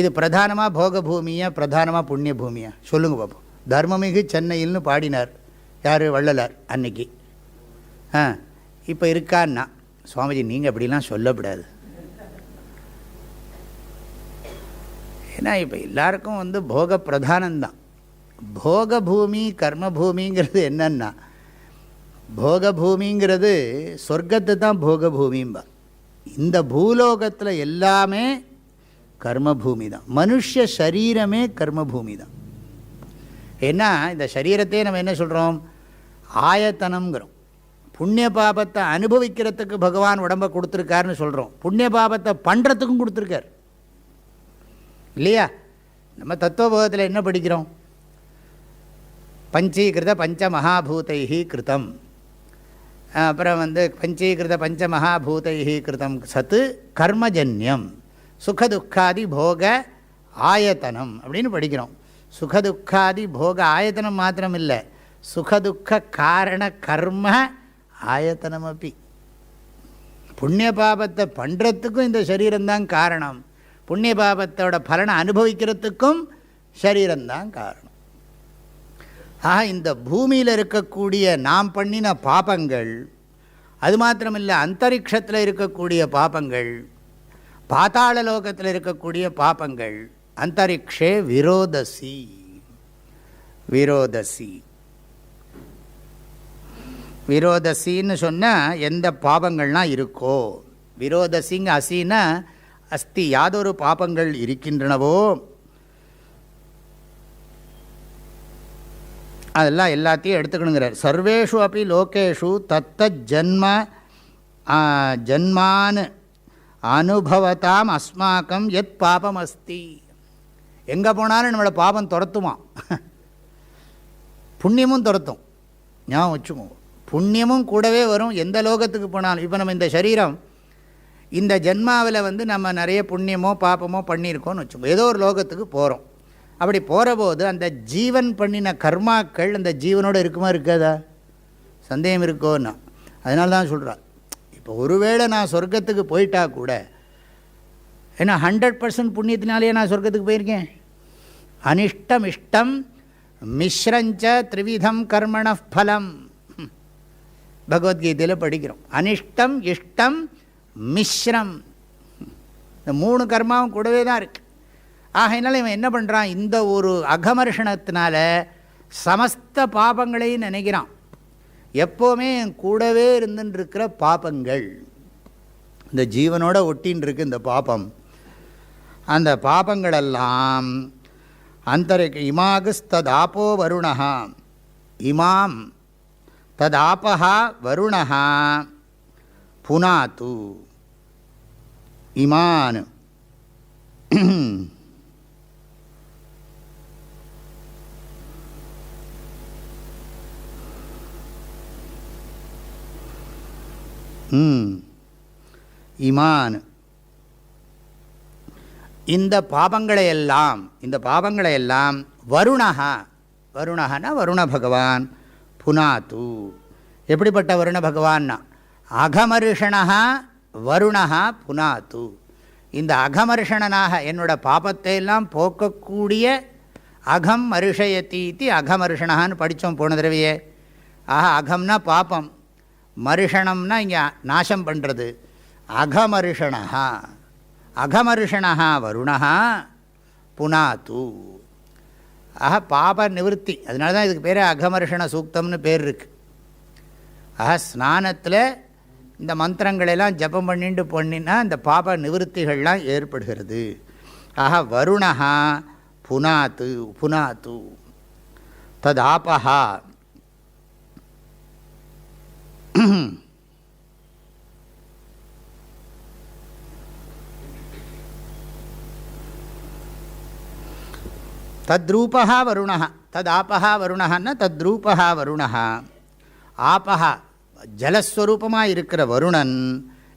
இது பிரதானமாக போக பூமியா பிரதானமாக புண்ணிய பூமியா சொல்லுங்க பாப்போம். தர்மமிகு சென்னையில்னு பாடினார். யார்? வள்ளலார் அன்னைக்கு. இப்போ இருக்கான்னா சுவாமிஜி நீங்கள் அப்படிலாம் சொல்லக்கூடாது. ஏன்னா இப்போ எல்லாருக்கும் வந்து போக பிரதானந்தான் போக பூமி கர்ம பூமிங்கிறது என்னன்னா போக பூமிங்கிறது சொர்க்கத்தை தான் போக பூமிம்பா இந்த பூலோகத்தில் எல்லாமே கர்மபூமி தான் மனுஷ சரீரமே கர்மபூமி தான் ஏன்னா இந்த சரீரத்தையே நம்ம என்ன சொல்கிறோம் ஆயத்தனம்ங்கிறோம். புண்ணிய பாபத்தை அனுபவிக்கிறதுக்கு பகவான் உடம்பை கொடுத்துருக்காருன்னு சொல்கிறோம் புண்ணிய பாபத்தை பண்ணுறதுக்கும் கொடுத்துருக்கார். இல்லையா? நம்ம தத்துவபோதத்தில் என்ன படிக்கிறோம்? பஞ்சீகிருத பஞ்ச மகாபூதைஹி கிருதம் அப்புறம் வந்து பஞ்சீகிருத பஞ்ச மகாபூதைஹி கிருதம் சத்து கர்மஜன்யம். சுகதுக்காதி போக ஆயத்தனம் அப்படின்னு படிக்கிறோம். சுகதுக்காதி போக ஆயத்தனம் மாத்திரம் இல்லை சுகதுக்க காரண கர்ம ஆயத்தனம் அப்படி புண்ணிய பாபத்தை பண்ணுறதுக்கும் இந்த சரீரம்தான் காரணம். புண்ணிய பாபத்தோட பலனை அனுபவிக்கிறதுக்கும் சரீரம்தான் காரணம். ஆக இந்த பூமியில் இருக்கக்கூடிய நாம் பண்ணின பாபங்கள் அது மாத்திரமில்லை அந்தரிக்ஷத்தில் இருக்கக்கூடிய பாபங்கள் பாத்தாள லோகத்தில் இருக்கக்கூடிய பாபங்கள் அந்தரிக்ஷே விரோதசி. விரோதசி. விரோதசின்னு சொன்னால் எந்த பாபங்கள்லாம் இருக்கோ. விரோதசிங் அசின்னா அஸ்தி யாதொரு பாபங்கள் இருக்கின்றனவோ. அதெல்லாம் எல்லாத்தையும் எடுத்துக்கணுங்கிறார். சர்வேஷு அப்படி லோகேஷு தத்த ஜன்ம ஜன்மான் அனுபவத்தாம் அஸ்மாக்கம் எத் பாபம் அஸ்தி எங்கே போனாலும் நம்மளை பாபம் துரத்துமா புண்ணியமும் துரத்தும். ஞாபகம் வச்சுக்கோங்க. புண்ணியமும் கூடவே வரும். எந்த லோகத்துக்கு போனாலும் இப்போ நம்ம இந்த சரீரம் இந்த ஜென்மாவில் வந்து நம்ம நிறைய புண்ணியமோ பாப்பமோ பண்ணியிருக்கோம்னு வச்சுக்கோங்க ஏதோ ஒரு லோகத்துக்கு போகிறோம் அப்படி போகிறபோது அந்த ஜீவன் பண்ணின கர்மாக்கள் அந்த ஜீவனோடு இருக்குமா இருக்காதா? சந்தேகம் இருக்கோன்னா அதனால தான் சொல்கிறான் இப்போ ஒருவேளை நான் சொர்க்கத்துக்கு போயிட்டா கூட ஏன்னா ஹண்ட்ரட் பர்சன்ட் புண்ணியத்தினாலேயே நான் சொர்க்கத்துக்கு போயிருக்கேன். அனிஷ்டம் இஷ்டம் மிஸ்ரஞ்ச த்ரிவிதம் கர்மண ஃபலம் பகவத்கீதையில் படிக்கிறோம். அனிஷ்டம் இஷ்டம் மிஸ்ரம் இந்த மூணு கர்மாவும் கூடவே தான் இருக்குது ஆகையினால இவன் என்ன பண்ணுறான் இந்த ஒரு அகமர்ஷணத்தினால சமஸ்த பாபங்களையும் நினைக்கிறான். எப்போவுமே என் கூடவே இருந்துருக்கிற பாபங்கள். இந்த ஜீவனோட ஒட்டின்னு இருக்கு இந்த பாபம். அந்த பாபங்களெல்லாம் அந்தரிக்க இமாகுஸ்ததாப்போ வருணா இமாம் ததாபா வருணா புனாத்து இமான் இமான் இந்த பாபங்களை எல்லாம் இந்த பாபங்களை எல்லாம் வருணகா வருணகனா வருண பகவான் புனாத்து. எப்படிப்பட்ட வருண பகவான்னா அகமருஷணா வருணகா புனாத்து. இந்த அகமர்ஷணனாக என்னோட பாபத்தை எல்லாம் போக்கக்கூடிய அகம் மருஷயத்தீத்தி அகமர்ஷணான்னு படித்தோம் போன தடவையே. ஆஹா அகம்னா பாப்பம் மருஷணம்னா இங்கே நாசம் பண்ணுறது அகமருஷணா அகமருஷணா வருணா புனாத்து. ஆக பாப நிவர்த்தி. அதனால தான் இதுக்கு பேர் அகமர்ஷண சூக்தம்னு பேர் இருக்குது ஆக ஸ்நானத்தில் இந்த மந்திரங்களெல்லாம் ஜபம் பண்ணிட்டு பண்ணினா இந்த பாப நிவர்த்திகள்லாம் ஏற்படுகிறது. ஆக வருணா புனாத்து புனாத்து. ததாபா தத்ரூபா வருணா ததாபா வருணன்னா தத்ரூபா வருணா ஆபஹா ஜலஸ்வரூபமாக இருக்கிற வருணன்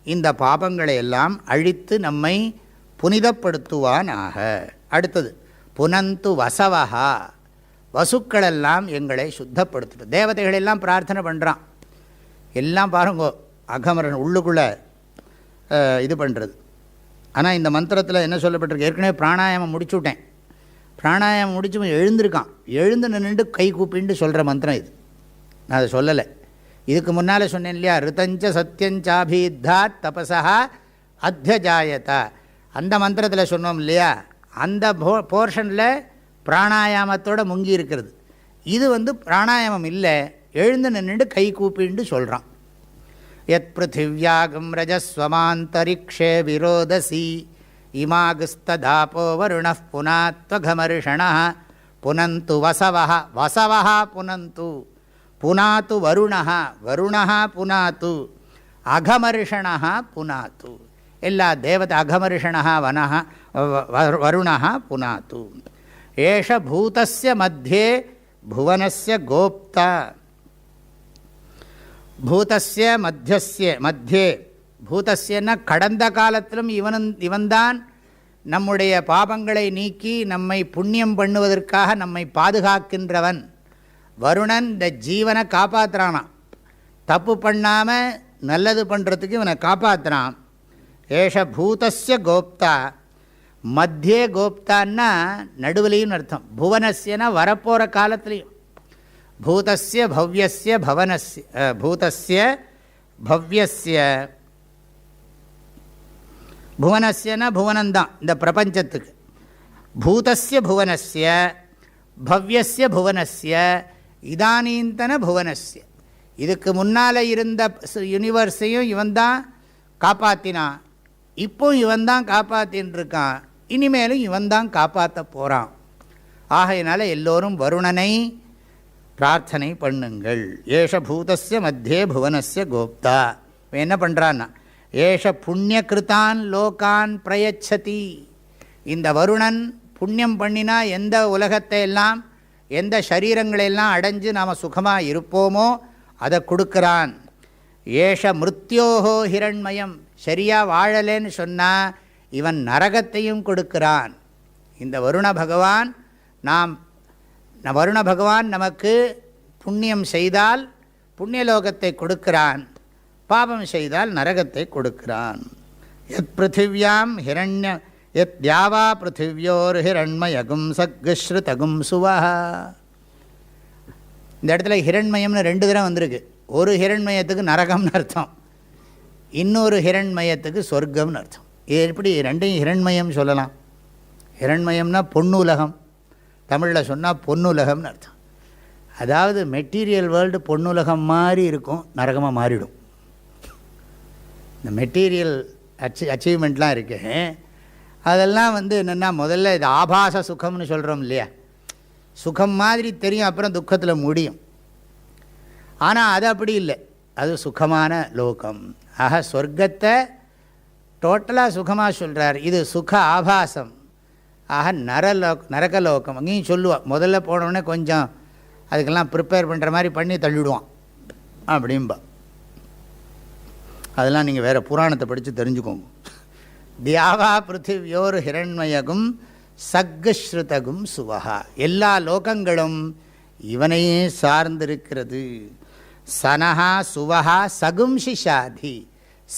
இந்த பாபங்களை எல்லாம் அழித்து நம்மை புனிதப்படுத்துவானாக. அடுத்தது புனந்து வசவஹா. வசுக்களெல்லாம் எங்களை சுத்தப்படுத்திட்டு தேவதைகளெல்லாம் பிரார்த்தனை பண்ணுறான் எல்லாம் பாருங்கோ அகமரன் உள்ளுக்குள்ளே இது பண்ணுறது ஆனால் இந்த மந்திரத்தில் என்ன சொல்லப்பட்டிருக்கு? ஏற்கனவே பிராணாயாமம் முடிச்சு விட்டேன் பிராணாயாமம் முடிச்சு எழுந்திருக்கான். எழுந்து நின்று கை கூப்பின்னு சொல்கிற மந்திரம் இது. நான் அதை சொல்லலை. இதுக்கு முன்னால் சொன்னேன் இல்லையா? ரிதஞ்ச சத்தியஞ்சாபீத்தாத் தபசா அத்தியஜாயதா அந்த மந்திரத்தில் சொன்னோம் இல்லையா? அந்த போ போர்ஷனில் பிராணாயாமத்தோடு முங்கி இருக்கிறது. இது வந்து பிராணாயாமம் இல்லை. எழுந்து நின்று கை கூப்பின்னு சொல்கிறான் எத் பிருத்திவியாகம் ரஜஸ்வமாந்தரிக்ஷே விரோதசி. இமாகுஸ்ததாபோ வருண புனாத்வகமர்ஷண புனந்து வசவ வசவ புனந்து புனாத்து வருண வருண புனாத்து அகமர்ஷண புனாத்து. எல்லா தேவதை அகமர்ஷண வன வருண புனாத்து. ஏஷ பூதஸ்ய மத்தியே புவனஸ்ய கோப்தா. பூதஸ்ய மத்தியஸ்ய மத்தியே பூதஸ்யன்னா கடந்த காலத்திலும் இவன் இவன்தான் நம்முடைய பாபங்களை நீக்கி நம்மை புண்ணியம் பண்ணுவதற்காக நம்மை பாதுகாக்கின்றவன். வருணன் இந்த ஜீவனை காப்பாற்றுறானான் தப்பு பண்ணாமல் நல்லது பண்ணுறதுக்கு இவனை காப்பாற்றுறான் ஏஷ பூதஸ்ய கோப்தா. மத்தியே கோப்தான்னா நடுவிலையும் அர்த்தம். புவனஸ்யனா வரப்போகிற காலத்துலேயும். பூதஸ்ய பவ்யஸ்ய பவனஸ்ய பூதஸ்ய பவ்யஸ்ய. புவனஸ்யனா புவனந்தான் இந்த பிரபஞ்சத்துக்கு. பூதஸ்ய புவனஸ்ய பவ்யஸ்ய புவனஸ்ய இதானீந்தன புவனஸ்ய. இதுக்கு முன்னால் இருந்த யூனிவர்ஸையும் இவன் தான் காப்பாற்றினான் இப்போ இவன் தான் காப்பாற்றின்னு இருக்கான் இனிமேலும் இவன் தான் காப்பாற்ற போகிறான் ஆகையினால எல்லோரும் வருணனை பிரார்த்தனை பண்ணுங்கள். ஏஷ பூதஸ்ய மத்தியே புவனஸ்ய கோப்தா. என்ன பண்ணுறான்னா ஏஷ புண்ணியகிருத்தான் லோகான் பிரயச்சதி. இந்த வருணன் புண்ணியம் பண்ணினா எந்த உலகத்தை எல்லாம் எந்த சரீரங்களெல்லாம் அடைஞ்சு நாம் சுகமாக இருப்போமோ அதை கொடுக்குறான். ஏஷ மிருத்யோஹோ ஹிரண்மயம். சரியாக வாழலேன்னு சொன்னால் இவன் நரகத்தையும் கொடுக்கிறான். இந்த வருண பகவான் நாம் வருண பகவான் நமக்கு புண்ணியம் செய்தால் புண்ணியலோகத்தை கொடுக்கிறான். பாபம் செய்தால் நரகத்தை கொடுக்கிறான். எத் பிருத்திவியாம் ஹிரண்ய எத் தியாவா பிருத்திவியோர் ஹிரண்மயகும் சக்ஸ்ருதகும் சுவஹா இந்த இடத்துல ஹிரண்மயம்னு ரெண்டு தரம் வந்திருக்கு. ஒரு ஹிரண்மயத்துக்கு நரகம்னு அர்த்தம். இன்னொரு ஹிரண்மயத்துக்கு சொர்க்கம்னு அர்த்தம். இது எப்படி ரெண்டையும் ஹிரண்மயம் சொல்லலாம்? ஹிரண்மயம்னா பொன்னுலகம். தமிழில் சொன்னால் பொன்னுலகம்னு அர்த்தம். அதாவது மெட்டீரியல் வேர்ல்டு பொன்னுலகம் மாதிரி இருக்கும் நரகமாக மாறிடும். இந்த மெட்டீரியல் அச்சீ அச்சீவ்மெண்ட்லாம் இருக்கு. அதெல்லாம் வந்து என்னென்னா முதல்ல இது ஆபாச சுகம்னு சொல்கிறோம் இல்லையா? சுகம் மாதிரி தெரியும் அப்புறம் துக்கத்தில் முடியும். ஆனால் அது அப்படி இல்லை. அது சுகமான லோகம். ஆக சொர்க்கத்தை டோட்டலாக சுகமாக சொல்கிறார் இது சுக ஆபாசம். ஆக நரலோ நரகலோகம் அங்கேயும் சொல்லுவான் முதல்ல போனோடனே கொஞ்சம் அதுக்கெல்லாம் ப்ரிப்பேர் பண்ணுற மாதிரி பண்ணி தள்ளிவிடுவான் அப்படிம்பா. அதெல்லாம் நீங்கள் வேறு புராணத்தை படித்து தெரிஞ்சுக்கோங்க. தியாகா பிருத்திவியோர் ஹிரண்மயகும் சக்கஸ்ருதகும் சுவஹா. எல்லா லோகங்களும் இவனையே சார்ந்திருக்கிறது. சனஹா சுவஹா சகும்ஷிஷாதி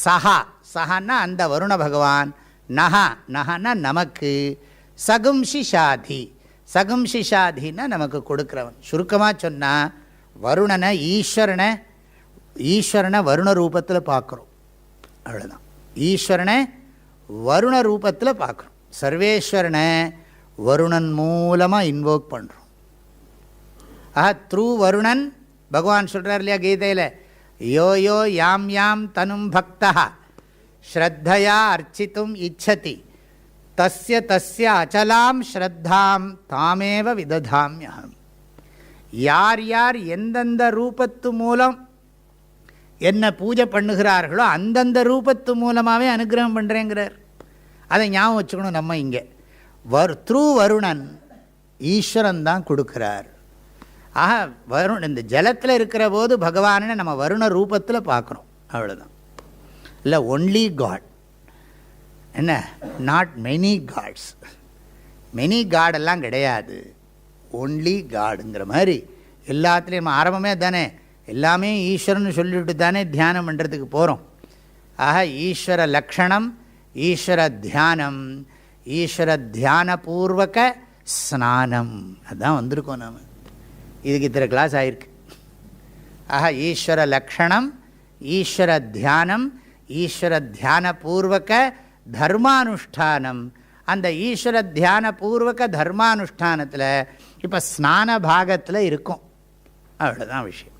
சஹா. சஹன்னா அந்த வருண பகவான். நஹா. நஹனா நமக்கு. சகும்ஷிஷாதி சகும்ஷிஷாதின்னா நமக்கு கொடுக்குறவன். சுருக்கமாக சொன்னால் வருணனை ஈஸ்வரனை ஈஸ்வரனை வருண ரூபத்தில் பார்க்குறோம் அவ்வளோதான் ஈஸ்வரனை வருண ரூபத்தில் பார்க்குறோம் சர்வேஸ்வரனை வருணன் மூலமாக இன்வோக் பண்ணுறோம் ஆஹா த்ரூ வருணன் பகவான் சொல்கிறார் இல்லையா கீதையில்? யோ யோ யாம் யாம் தனும் பக்தா ஸ்ரத்தையா அர்ச்சித்தும் இச்சதி தஸ்ய தஸ்ய அச்சலாம் ஸ்ரத்தாம் தாமேவ விததாமியகம் யார் யார் எந்தெந்த ரூபத்து மூலம் என்ன பூஜை பண்ணுகிறார்களோ அந்தந்த ரூபத்து மூலமாகவே அனுகிரகம் பண்ணுறேங்கிறார் அதை ஞாபகம் வச்சுக்கணும் நம்ம இங்கே. வர் த்ரூ வருணன் ஈஸ்வரன் தான் கொடுக்குறார். ஆக வருண் இந்த ஜலத்தில் இருக்கிற போது பகவானை நம்ம வருண ரூபத்தில் பார்க்குறோம் அவ்வளோதான் இல்லை ஒன்லி காட் என்ன? நாட் மெனி காட்ஸ் மெனி காடெல்லாம் கிடையாது. ஒன்லி காடுங்கிற மாதிரி. எல்லாத்துலேயும் ஆரம்பமே தானே எல்லாமே ஈஸ்வரன் சொல்லிவிட்டு தானே தியானம் பண்ணுறதுக்கு போகிறோம் ஆக ஈஸ்வர லக்ஷணம் ஈஸ்வர தியானம் ஈஸ்வர தியானபூர்வக ஸ்நானம். அதுதான் வந்திருக்கோம் நாம். இதுக்கு இத்தனை கிளாஸ் ஆயிருக்கு. ஆக ஈஸ்வர லக்ஷணம் ஈஸ்வர தியானம் ஈஸ்வர தியானபூர்வக தர்மானுஷ்டானம். அந்த ஈஸ்வர தியானபூர்வக தர்மானுஷ்டானத்தில் இப்போ ஸ்நான பாகத்தில் இருக்கும். அவ்வளோதான் விஷயம்.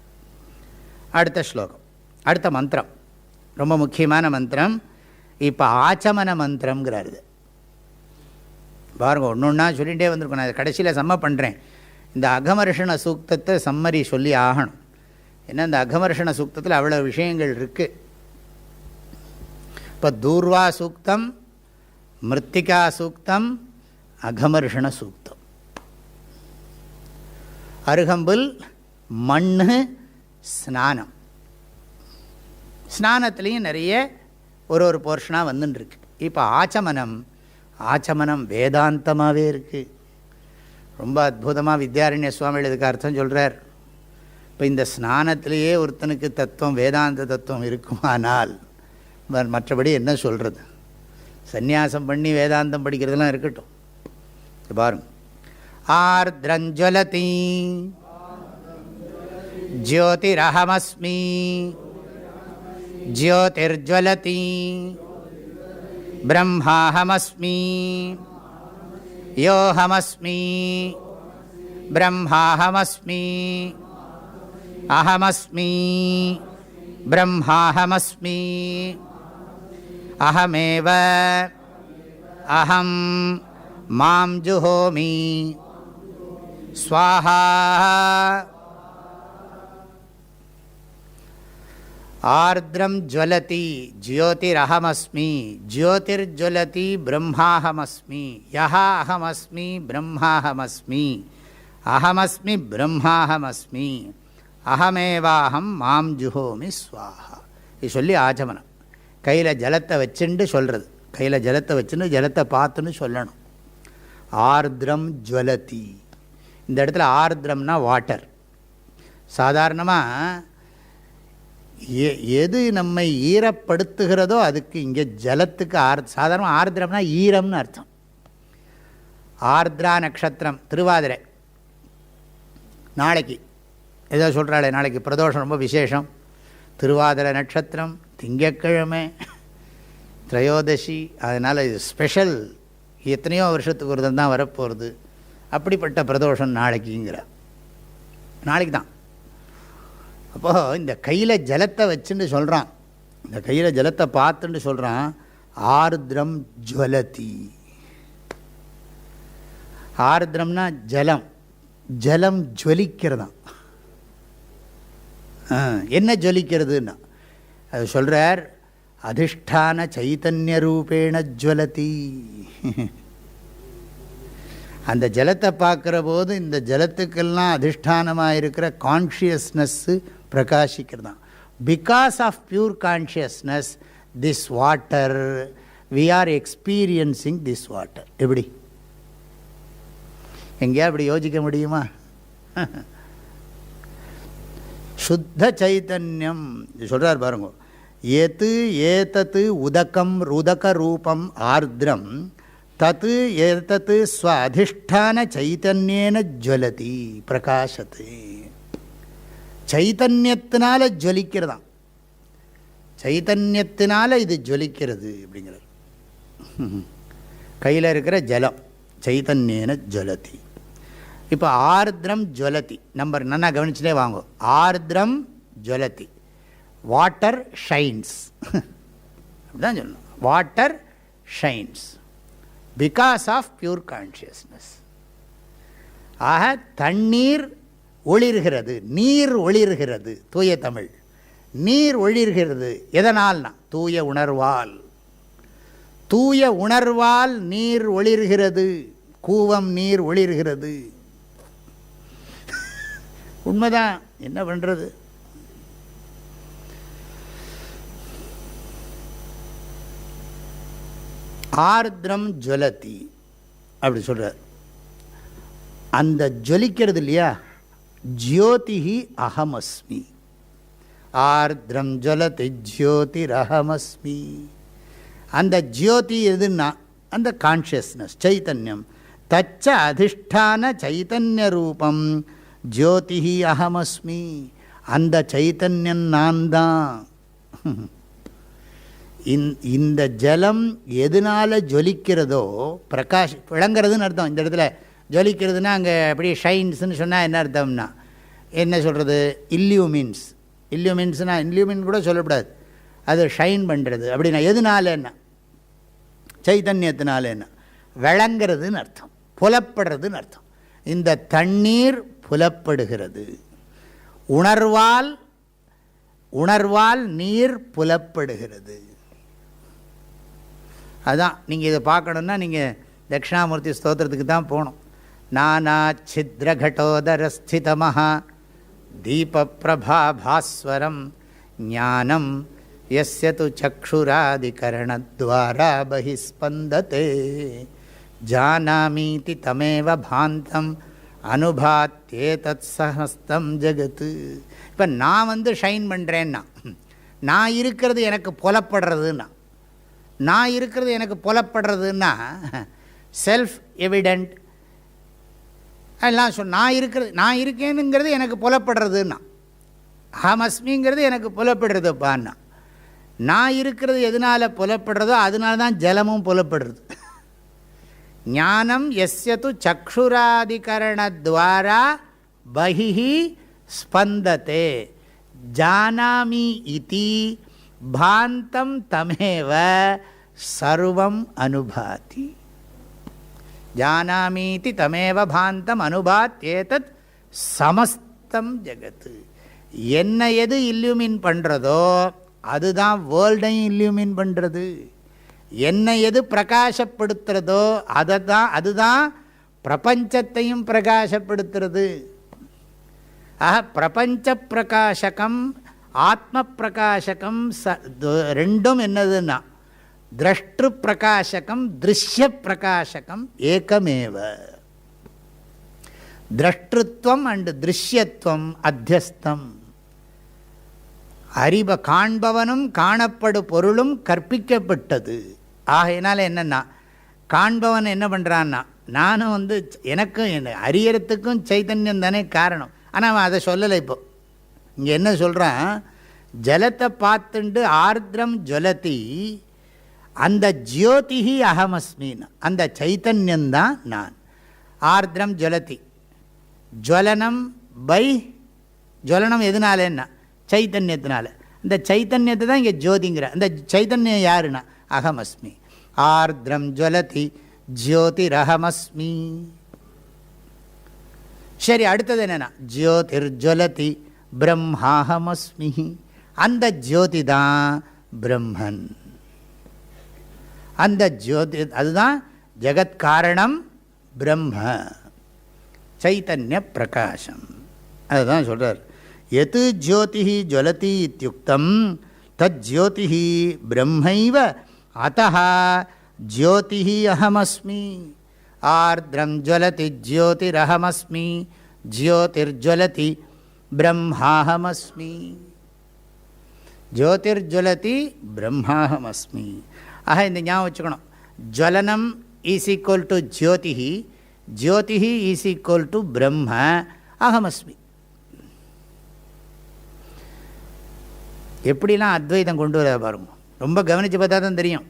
அடுத்த ஸ்லோகம். அடுத்த மந்திரம். ரொம்ப முக்கியமான மந்திரம். இப்போ ஆச்சமன மந்திரம்ங்கிறாரு இது பாருங்க ஒன்று ஒன்றா சொல்லிகிட்டே வந்திருக்கோம். நான் கடைசியில் செம்ம பண்ணுறேன் இந்த அகமர்ஷண சூக்தத்தை சம்மரி சொல்லி ஆகணும். ஏன்னா இந்த அகமர்ஷண சூக்தத்தில் அவ்வளோ விஷயங்கள் இருக்குது இப்போ தூர்வா சூக்தம் மிருத்திகா சூக்தம் அகமர்ஷண சூக்தம். அருகம்புல் மண் ஸ்நானம். ஸ்நானத்துலேயும் நிறைய ஒரு ஒரு போர்ஷனாக வந்துட்டுருக்கு இப்போ ஆச்சமனம் ஆச்சமனம் வேதாந்தமாகவே இருக்குது ரொம்ப அற்புதமாக வித்யாரண்ய சுவாமிகள் இதுக்கு அர்த்தம் சொல்கிறார் இப்போ இந்த ஸ்நானத்திலேயே ஒருத்தனுக்கு தத்துவம் வேதாந்த தத்துவம் இருக்குமானால் மற்றபடி என்ன சொல்கிறது சந்நியாசம் பண்ணி வேதாந்தம் படிக்கிறதுலாம் இருக்கட்டும். பாருங்க. ஆர்திரஞ்சலதி ஜோதிரஹமஸ்மி ஜோதிர்ஜ்வலதி பிரம்மாஹமஸ்மி யோஹமஸ்மி பிரம்மாஹமஸ்மி அஹமஸ்மி பிரம்மாஹமஸ்மி அஹமேவ அஹம் மாம் ஜுஹோமி ஸ்வாஹா ஆர்திரம் ஜுவலதி ஜோதிரஹமஸ்மி ஜோதிர்ஜுவலதி பிரம்மாஹமஸ்மி யஹா அகமஸ்மி பிரம்மாஹமஸ்மி அகமஸ்மி பிரம்மாஹமஸ்மி அகமேவாஹம் மாம் ஜுஹோமி ஸ்வாஹா. இது சொல்லி ஆச்சமனம். கையில் ஜலத்தை வச்சுண்டு சொல்கிறது கையில் ஜலத்தை வச்சுன்னு ஜலத்தை பார்த்துன்னு சொல்லணும். ஆர்திரம் ஜுவலதி. இந்த இடத்துல ஆர்திரம்னா வாட்டர். சாதாரணமாக எது நம்மை ஈரப்படுத்துகிறதோ அதுக்கு இங்கே ஜலத்துக்கு ஆர் சாதாரணமாக ஆர்திரம்னா ஈரம்னு அர்த்தம். ஆர்திரா நட்சத்திரம் திருவாதிரை. நாளைக்கு. ஏதோ சொல்கிறாளே நாளைக்கு. பிரதோஷம் ரொம்ப விசேஷம். திருவாதிரை நட்சத்திரம் திங்கக்கிழமை திரையோதசி அதனால் இது ஸ்பெஷல். எத்தனையோ வருஷத்துக்கு ஒரு தான் வரப்போகிறது அப்படிப்பட்ட பிரதோஷம் நாளைக்குங்கிற. நாளைக்கு தான். அப்போது இந்த கையில் ஜலத்தை வச்சுன்னு சொல்கிறான் இந்த கையில் ஜலத்தை பார்த்துன்னு சொல்கிறான் ஆர்திரம் ஜுவலதி. ஆர்திரம்னா ஜலம். ஜலம் ஜுவலிக்கிறதான் என்ன ஜுவலிக்கிறதுன்னா அது சொல்கிறார் அதிஷ்டான சைத்தன்ய ரூபேண ஜுவலதி. அந்த ஜலத்தை பார்க்குற போது இந்த ஜலத்துக்கெல்லாம் அதிஷ்டானமாக இருக்கிற கான்ஷியஸ்னஸ்ஸு பிரகாசிக்கிறது தான் because of pure consciousness this water we are experiencing this water எப்படி? எங்கேயா அப்படி யோசிக்க முடியுமா? சுத்த சைத்தன்யம் சொல்கிறார் பாருங்க. எது ஏதத்து உதக்கம் ருதக ரூபம் ஆர்திரம் தத்து ஏதத்து ஸ்வ அதிஷ்டான சைத்தன்யேன ஜுவலதி பிரகாசத்தை. சைத்தன்யத்தினால ஜொலிக்கிறதாம். சைத்தன்யத்தினால இது ஜொலிக்கிறது அப்படிங்கிறது கையில் இருக்கிற ஜலம் சைத்தன்யன ஜலதி. இப்போ ஆர்திரம் ஜுவலதி நம்பர் நல்லா கவனிச்சுட்டே வாங்க. ஆர்திரம் ஜுவலதி வாட்டர் ஷைன்ஸ். அப்படிதான் சொல்லணும். Water shines. Because of pure consciousness. ஆக தண்ணீர் ஒளிர்கிறது நீர் ஒளிர்கிறது தூய தமிழ். நீர் ஒளிர்கிறது எதனால்னா தூய உணர்வால். தூய உணர்வால் நீர் ஒளிர்கிறது கூவம் நீர் ஒளிர்கிறது. உண்மைதான் என்ன பண்ணுறது ஆர்திரம் ஜுவலத்தி அப்படி சொல்கிறார் அந்த ஜொலிக்கிறது இல்லையா? ஜோதிஹி அகமஸ்மி ஆர்திரம் ஜலதி ஜோதிரஹமஸ்மி அந்த ஜோதி எதுன்னா அந்த கான்ஷியஸ்னஸ் சைத்தன்யம். தச்ச அதிஷ்டான சைத்தன்ய ரூபம் ஜோதிஹி அகமஸ்மி அந்த சைத்தன்யம் நான் தான் இந்த ஜலம் எதனால் ஜொலிக்கிறதோ பிரகாஷ் விளங்குறதுன்னு அர்த்தம். இந்த இடத்துல ஜொலிக்கிறதுனா அங்கே அப்படியே ஷைன்ஸ்னு சொன்னால் என்ன அர்த்தம்னா என்ன சொல்கிறது இல்லியூமின்ஸ் இல்லியூமின்ஸ்னால் இல்லியூமின் கூட சொல்லக்கூடாது அது ஷைன் பண்ணுறது அப்படின்னா எதுனால என்ன சைத்தன்யத்தினால என்ன விளங்கிறதுன்னு அர்த்தம். புலப்படுறதுன்னு அர்த்தம். இந்த தண்ணீர் புலப்படுகிறது. உணர்வால் உணர்வால் நீர் புலப்படுகிறது. அதுதான் நீங்கள் இதை பார்க்கணுன்னா நீங்கள் தட்சிணாமூர்த்தி ஸ்தோத்திரத்துக்கு தான் போகணும். நானாச்சித்ரகட்டோதரஸ்திதமாக தீபப்பிரபாபாஸ்வரம் ஞானம் எஸ்ய து சக்ஷுராதிகரணத்வாரா பகிஸ்பந்ததே ஜானாமீதி தமேவ பாந்தம் அனுபாத்தியேதத் சஹஸ்தம் ஜெகத்து இப்போ நான் வந்து ஷைன் பண்ணுறேன்னா நான் இருக்கிறது எனக்கு புலப்படுறதுன்னா நான் இருக்கிறது எனக்கு புலப்படுறதுன்னா செல்ஃப் எவிடென்ட் எல்லாம் சொல் நான் இருக்கிறது நான் இருக்கேனுங்கிறது எனக்கு புலப்படுறதுன்னா. அஸ்மிங்கிறது எனக்கு புலப்படுறதுப்பான்னா. நான் இருக்கிறது எதனால் புலப்படுறதோ அதனால தான் ஜலமும் புலப்படுறது. ஞானம் எஸ்யத்து சக்ஷுராதிகரணத்வாரா பகிஹி ஸ்பந்தத்தே ஜானாமி இதி பாந்தம் தமேவ சர்வம் அனுபாதி. ஜானாமீதி தமேவ பாந்தம் அனுபாத் ஏதத் சமஸ்தம் ஜெகத்து என்ன எது இல்லுமின் பண்ணுறதோ அதுதான் வேர்ல்டையும் இல்லுமின் பண்ணுறது என்ன எது பிரகாசப்படுத்துகிறதோ அதை தான் அதுதான் பிரபஞ்சத்தையும் பிரகாசப்படுத்துறது. ஆக பிரபஞ்ச பிரகாசகம் ஆத்ம பிரகாசகம் ச ரெண்டும் என்னதுன்னா திரஷ்டு பிரகாசகம் திருஷ்ய பிரகாசகம் ஏக்கமேவ திரஷ்டுத்வம் அண்டு திருஷ்யத்துவம் அத்தியஸ்தம் அறிவ காண்பவனும் காணப்படு பொருளும் கற்பிக்கப்பட்டது. ஆகையினால என்னென்னா காண்பவன் என்ன பண்ணுறான்னா நானும் வந்து எனக்கும் என்ன அறியறத்துக்கும் சைத்தன்யம் தானே காரணம். ஆனால் அவன் அதை சொல்லலை இப்போ. இங்கே என்ன சொல்கிறான் ஜலத்தை பார்த்துண்டு ஆர்திரம் ஜொலதி அந்த ஜோதிஹி அகமஸ்மின்னு அந்த சைத்தன்யந்தான் நான். ஆர்திரம் ஜுவலதி ஜுவலனம் பை ஜுவலனம் எதனால என்ன சைத்தன்யத்தினால. இந்த சைத்தன்யத்தை தான் இங்கே ஜோதிங்கிற. அந்த சைத்தன்யம் யாருன்னா? அகமஸ்மி ஆர்திரம் ஜுவலதி ஜோதிரஹமஸ்மி. சரி அடுத்தது என்னென்னா? ஜோதிர் ஜுவலதி பிரம்மாஹமஸ்மி. அந்த ஜோதி தான் பிரம்மன். அந்த ஜோதி அதுதான் ஜெகத்காரணம் பிரம்ம. சைத்தன்ய பிரகாசம். அதுதான் சொல்கிறார் எது ஜோதி ஜுவலதி இத்தியுக்தம் தத் ஜோதி பிரம்மைவ அத்த ஜோதி அகமஸ்மி ஆர்திரம் ஜுவலதி ஜோதிரஹமஸ்மி ஜோதிர்ஜுவலதி பிரம்மாஹமஸ்மி. ஜோதிர்ஜுவலதி பிரம்மாஹமஸ்மி. ஆக இந்த ஞாபகம் வச்சுக்கணும். ஜுவலனம் ஈஸ் ஈக்குவல் டு ஜோதிஹி. ஜோதிஹி ஈஸ் ஈக்குவல் டு பிரம்ம. அகமஸ்மி. எப்படிலாம் அத்வைதம் கொண்டு வர பாருங்க. ரொம்ப கவனித்து பார்த்தா தான் தெரியும்.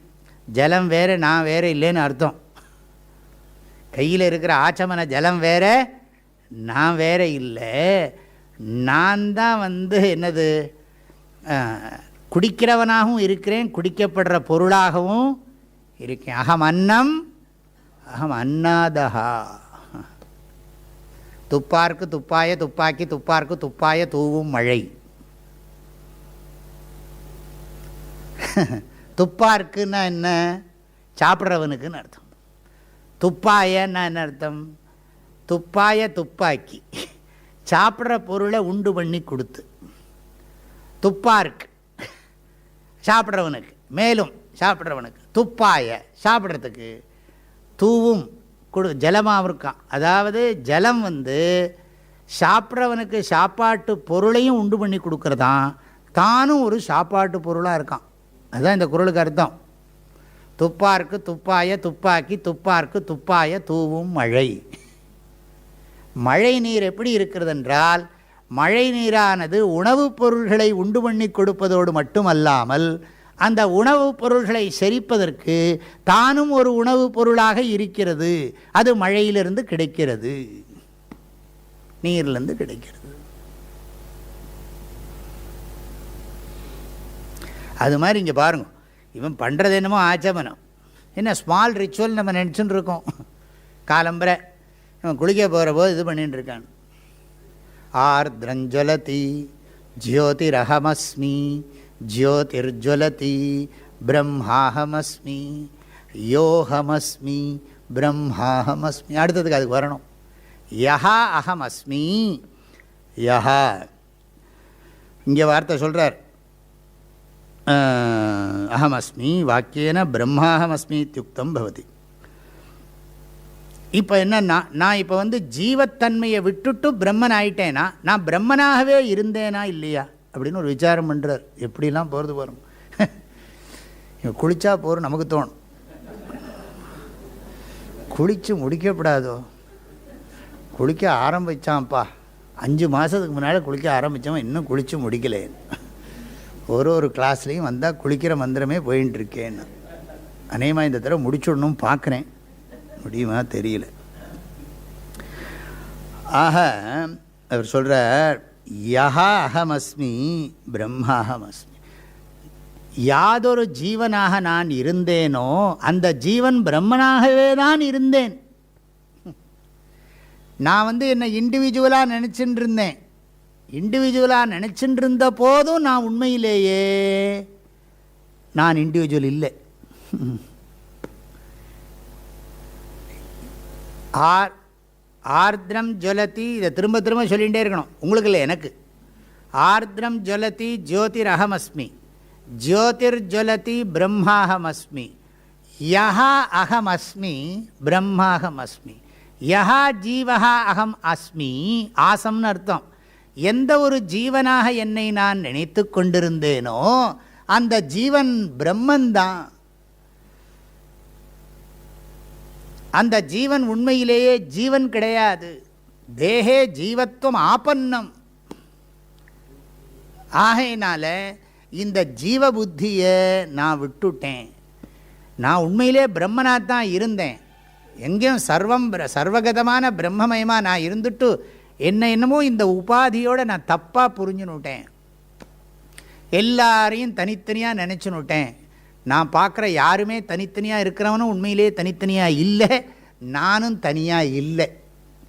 ஜலம் வேறு நான் வேறு இல்லைன்னு அர்த்தம். கையில் இருக்கிற ஆச்சமன ஜலம் வேறு நான் வேற இல்லை. நான் தான் வந்து என்னது? குடிக்கிறவனாகவும் இருக்கிறேன் குடிக்கப்படுற பொருளாகவும் இருக்கேன். அகம் அன்னம் அகம் அன்னாதஹா துப்பார்க்கு துப்பாய துப்பாக்கி துப்பார்க்கு துப்பாய தூவும் மழை. துப்பார்க்குன்னா என்ன? சாப்பிட்றவனுக்குன்னு அர்த்தம். துப்பாயன்னா என்ன அர்த்தம்? துப்பாய துப்பாக்கி. சாப்பிட்ற பொருளை உண்டு பண்ணி கொடுத்து. துப்பார்க்கு சாப்பிட்றவனுக்கு. மேலும் சாப்பிட்றவனுக்கு. துப்பாய சாப்பிட்றதுக்கு தூவும் கொடு ஜலமாகவும் இருக்கான் அதாவது ஜலம் வந்து சாப்பிட்றவனுக்கு சாப்பாட்டு பொருளையும் உண்டு பண்ணி கொடுக்குறதான். தானும் ஒரு சாப்பாட்டு பொருளாக இருக்கான். அதுதான் இந்த குரலுக்கு அர்த்தம். துப்பார்க்கு துப்பாய துப்பாக்கி துப்பார்க்கு துப்பாய தூவும் மழை. மழை நீர் எப்படி இருக்கிறது என்றால் மழை நீரானது உணவுப் பொருள்களை உண்டு பண்ணி கொடுப்பதோடு மட்டுமல்லாமல் அந்த உணவுப் பொருள்களை செரிப்பதற்கு தானும் ஒரு உணவுப் பொருளாக இருக்கிறது. அது மழையிலிருந்து கிடைக்கிறது. நீர்லேருந்து கிடைக்கிறது. அது மாதிரி இங்கே பாருங்க. இவன் பண்ணுறது என்னமோ ஆச்சமனம். என்ன ஸ்மால் ரிச்சுவல் நம்ம நினச்சின்னு இருக்கோம். காலம்பரை. இவன் குளிக்க போகிற போது இது பண்ணிட்டு இருக்கான். ஆர்திரஞ்சலதி ஜோதிரஹமஸ்மி ஜோதிர்ஜுவலதி பிரம்மாஹமஸ்மி யோகமஸ்மி பிரம்மாஹமஸ்மி அடுத்ததுக்கு அதுக்கு வரணும் யஹா அகமஸ்மி யஹா இங்கே வார்த்தை சொல்கிறார் அகமஸ்மி வாக்கியன பிரம்மாஹமஸ்மி இத்தியுக்தம் பவதி இப்போ என்னன்னா நான் இப்போ வந்து ஜீவத்தன்மையை விட்டுட்டு பிரம்மன் ஆயிட்டேனா நான் பிரம்மனாகவே இருந்தேனா இல்லையா? அப்படின்னு ஒரு விசாரம் பண்ணுறார் எப்படிலாம் போகிறது போகிறோம் குளித்தா போகிறோம் நமக்கு தோணும். குளித்து முடிக்கப்படாதோ குளிக்க ஆரம்பித்தான்ப்பா அஞ்சு மாதத்துக்கு முன்னால் குளிக்க ஆரம்பித்தவன் இன்னும் குளித்து முடிக்கலை. ஒரு ஒரு கிளாஸ்லேயும் வந்தால் குளிக்கிற மந்திரமே போயின்ட்டுருக்கேன்னு அநேகமாக இந்த தடவை முடிச்சுடணும் பார்க்குறேன். முடியுமா தெரியல. ஆக அவர் சொல்கிறார் யஹா அகமஸ்மி பிரம்மாஹமஸ்மி யாதொரு ஜீவனாக நான் இருந்தேனோ அந்த ஜீவன் பிரம்மனாகவே தான் இருந்தேன். நான் வந்து என்னை இண்டிவிஜுவலாக நினச்சின்னு இருந்தேன் இண்டிவிஜுவலாக நினச்சின்னு இருந்த போதும் நான் உண்மையிலேயே நான் இண்டிவிஜுவல் இல்லை. ஆர் ஆர்திரம் ஜொலதி இதை திரும்ப திரும்ப சொல்லிகிட்டே இருக்கணும். உங்களுக்கு இல்லை எனக்கு. ஆர்திரம் ஜொலதி ஜோதிர் அகமஸ்மி ஜோதிர் ஜொலதி பிரம்மாஹமஸ்மி. யஹா அகமஸ்மி பிரம்மாஹமஸ்மி. யஹா ஜீவஹா அகம் அஸ்மி ஆசம்னு அர்த்தம். எந்த ஒரு ஜீவனாக என்னை நான் நினைத்து கொண்டிருந்தேனோ அந்த ஜீவன் பிரம்மன்தான் அந்த ஜீவன் உண்மையிலேயே ஜீவன் கிடையாது. தேகே ஜீவத்துவம் ஆபன்னம். ஆகையினால இந்த ஜீவ புத்தியை நான் விட்டுட்டேன். நான் உண்மையிலே பிரம்மனாக தான் இருந்தேன். எங்கேயும் சர்வம் சர்வகதமான பிரம்மமயமாக நான் இருந்துட்டு என்ன என்னமோ இந்த உபாதியோடு நான் தப்பாக புரிஞ்சுனுட்டேன் எல்லாரையும் தனித்தனியாக நினச்சுனுட்டேன் நான் பார்க்குற யாருமே தனித்தனியாக இருக்கிறவனும் உண்மையிலே தனித்தனியாக இல்லை நானும் தனியாக இல்லை.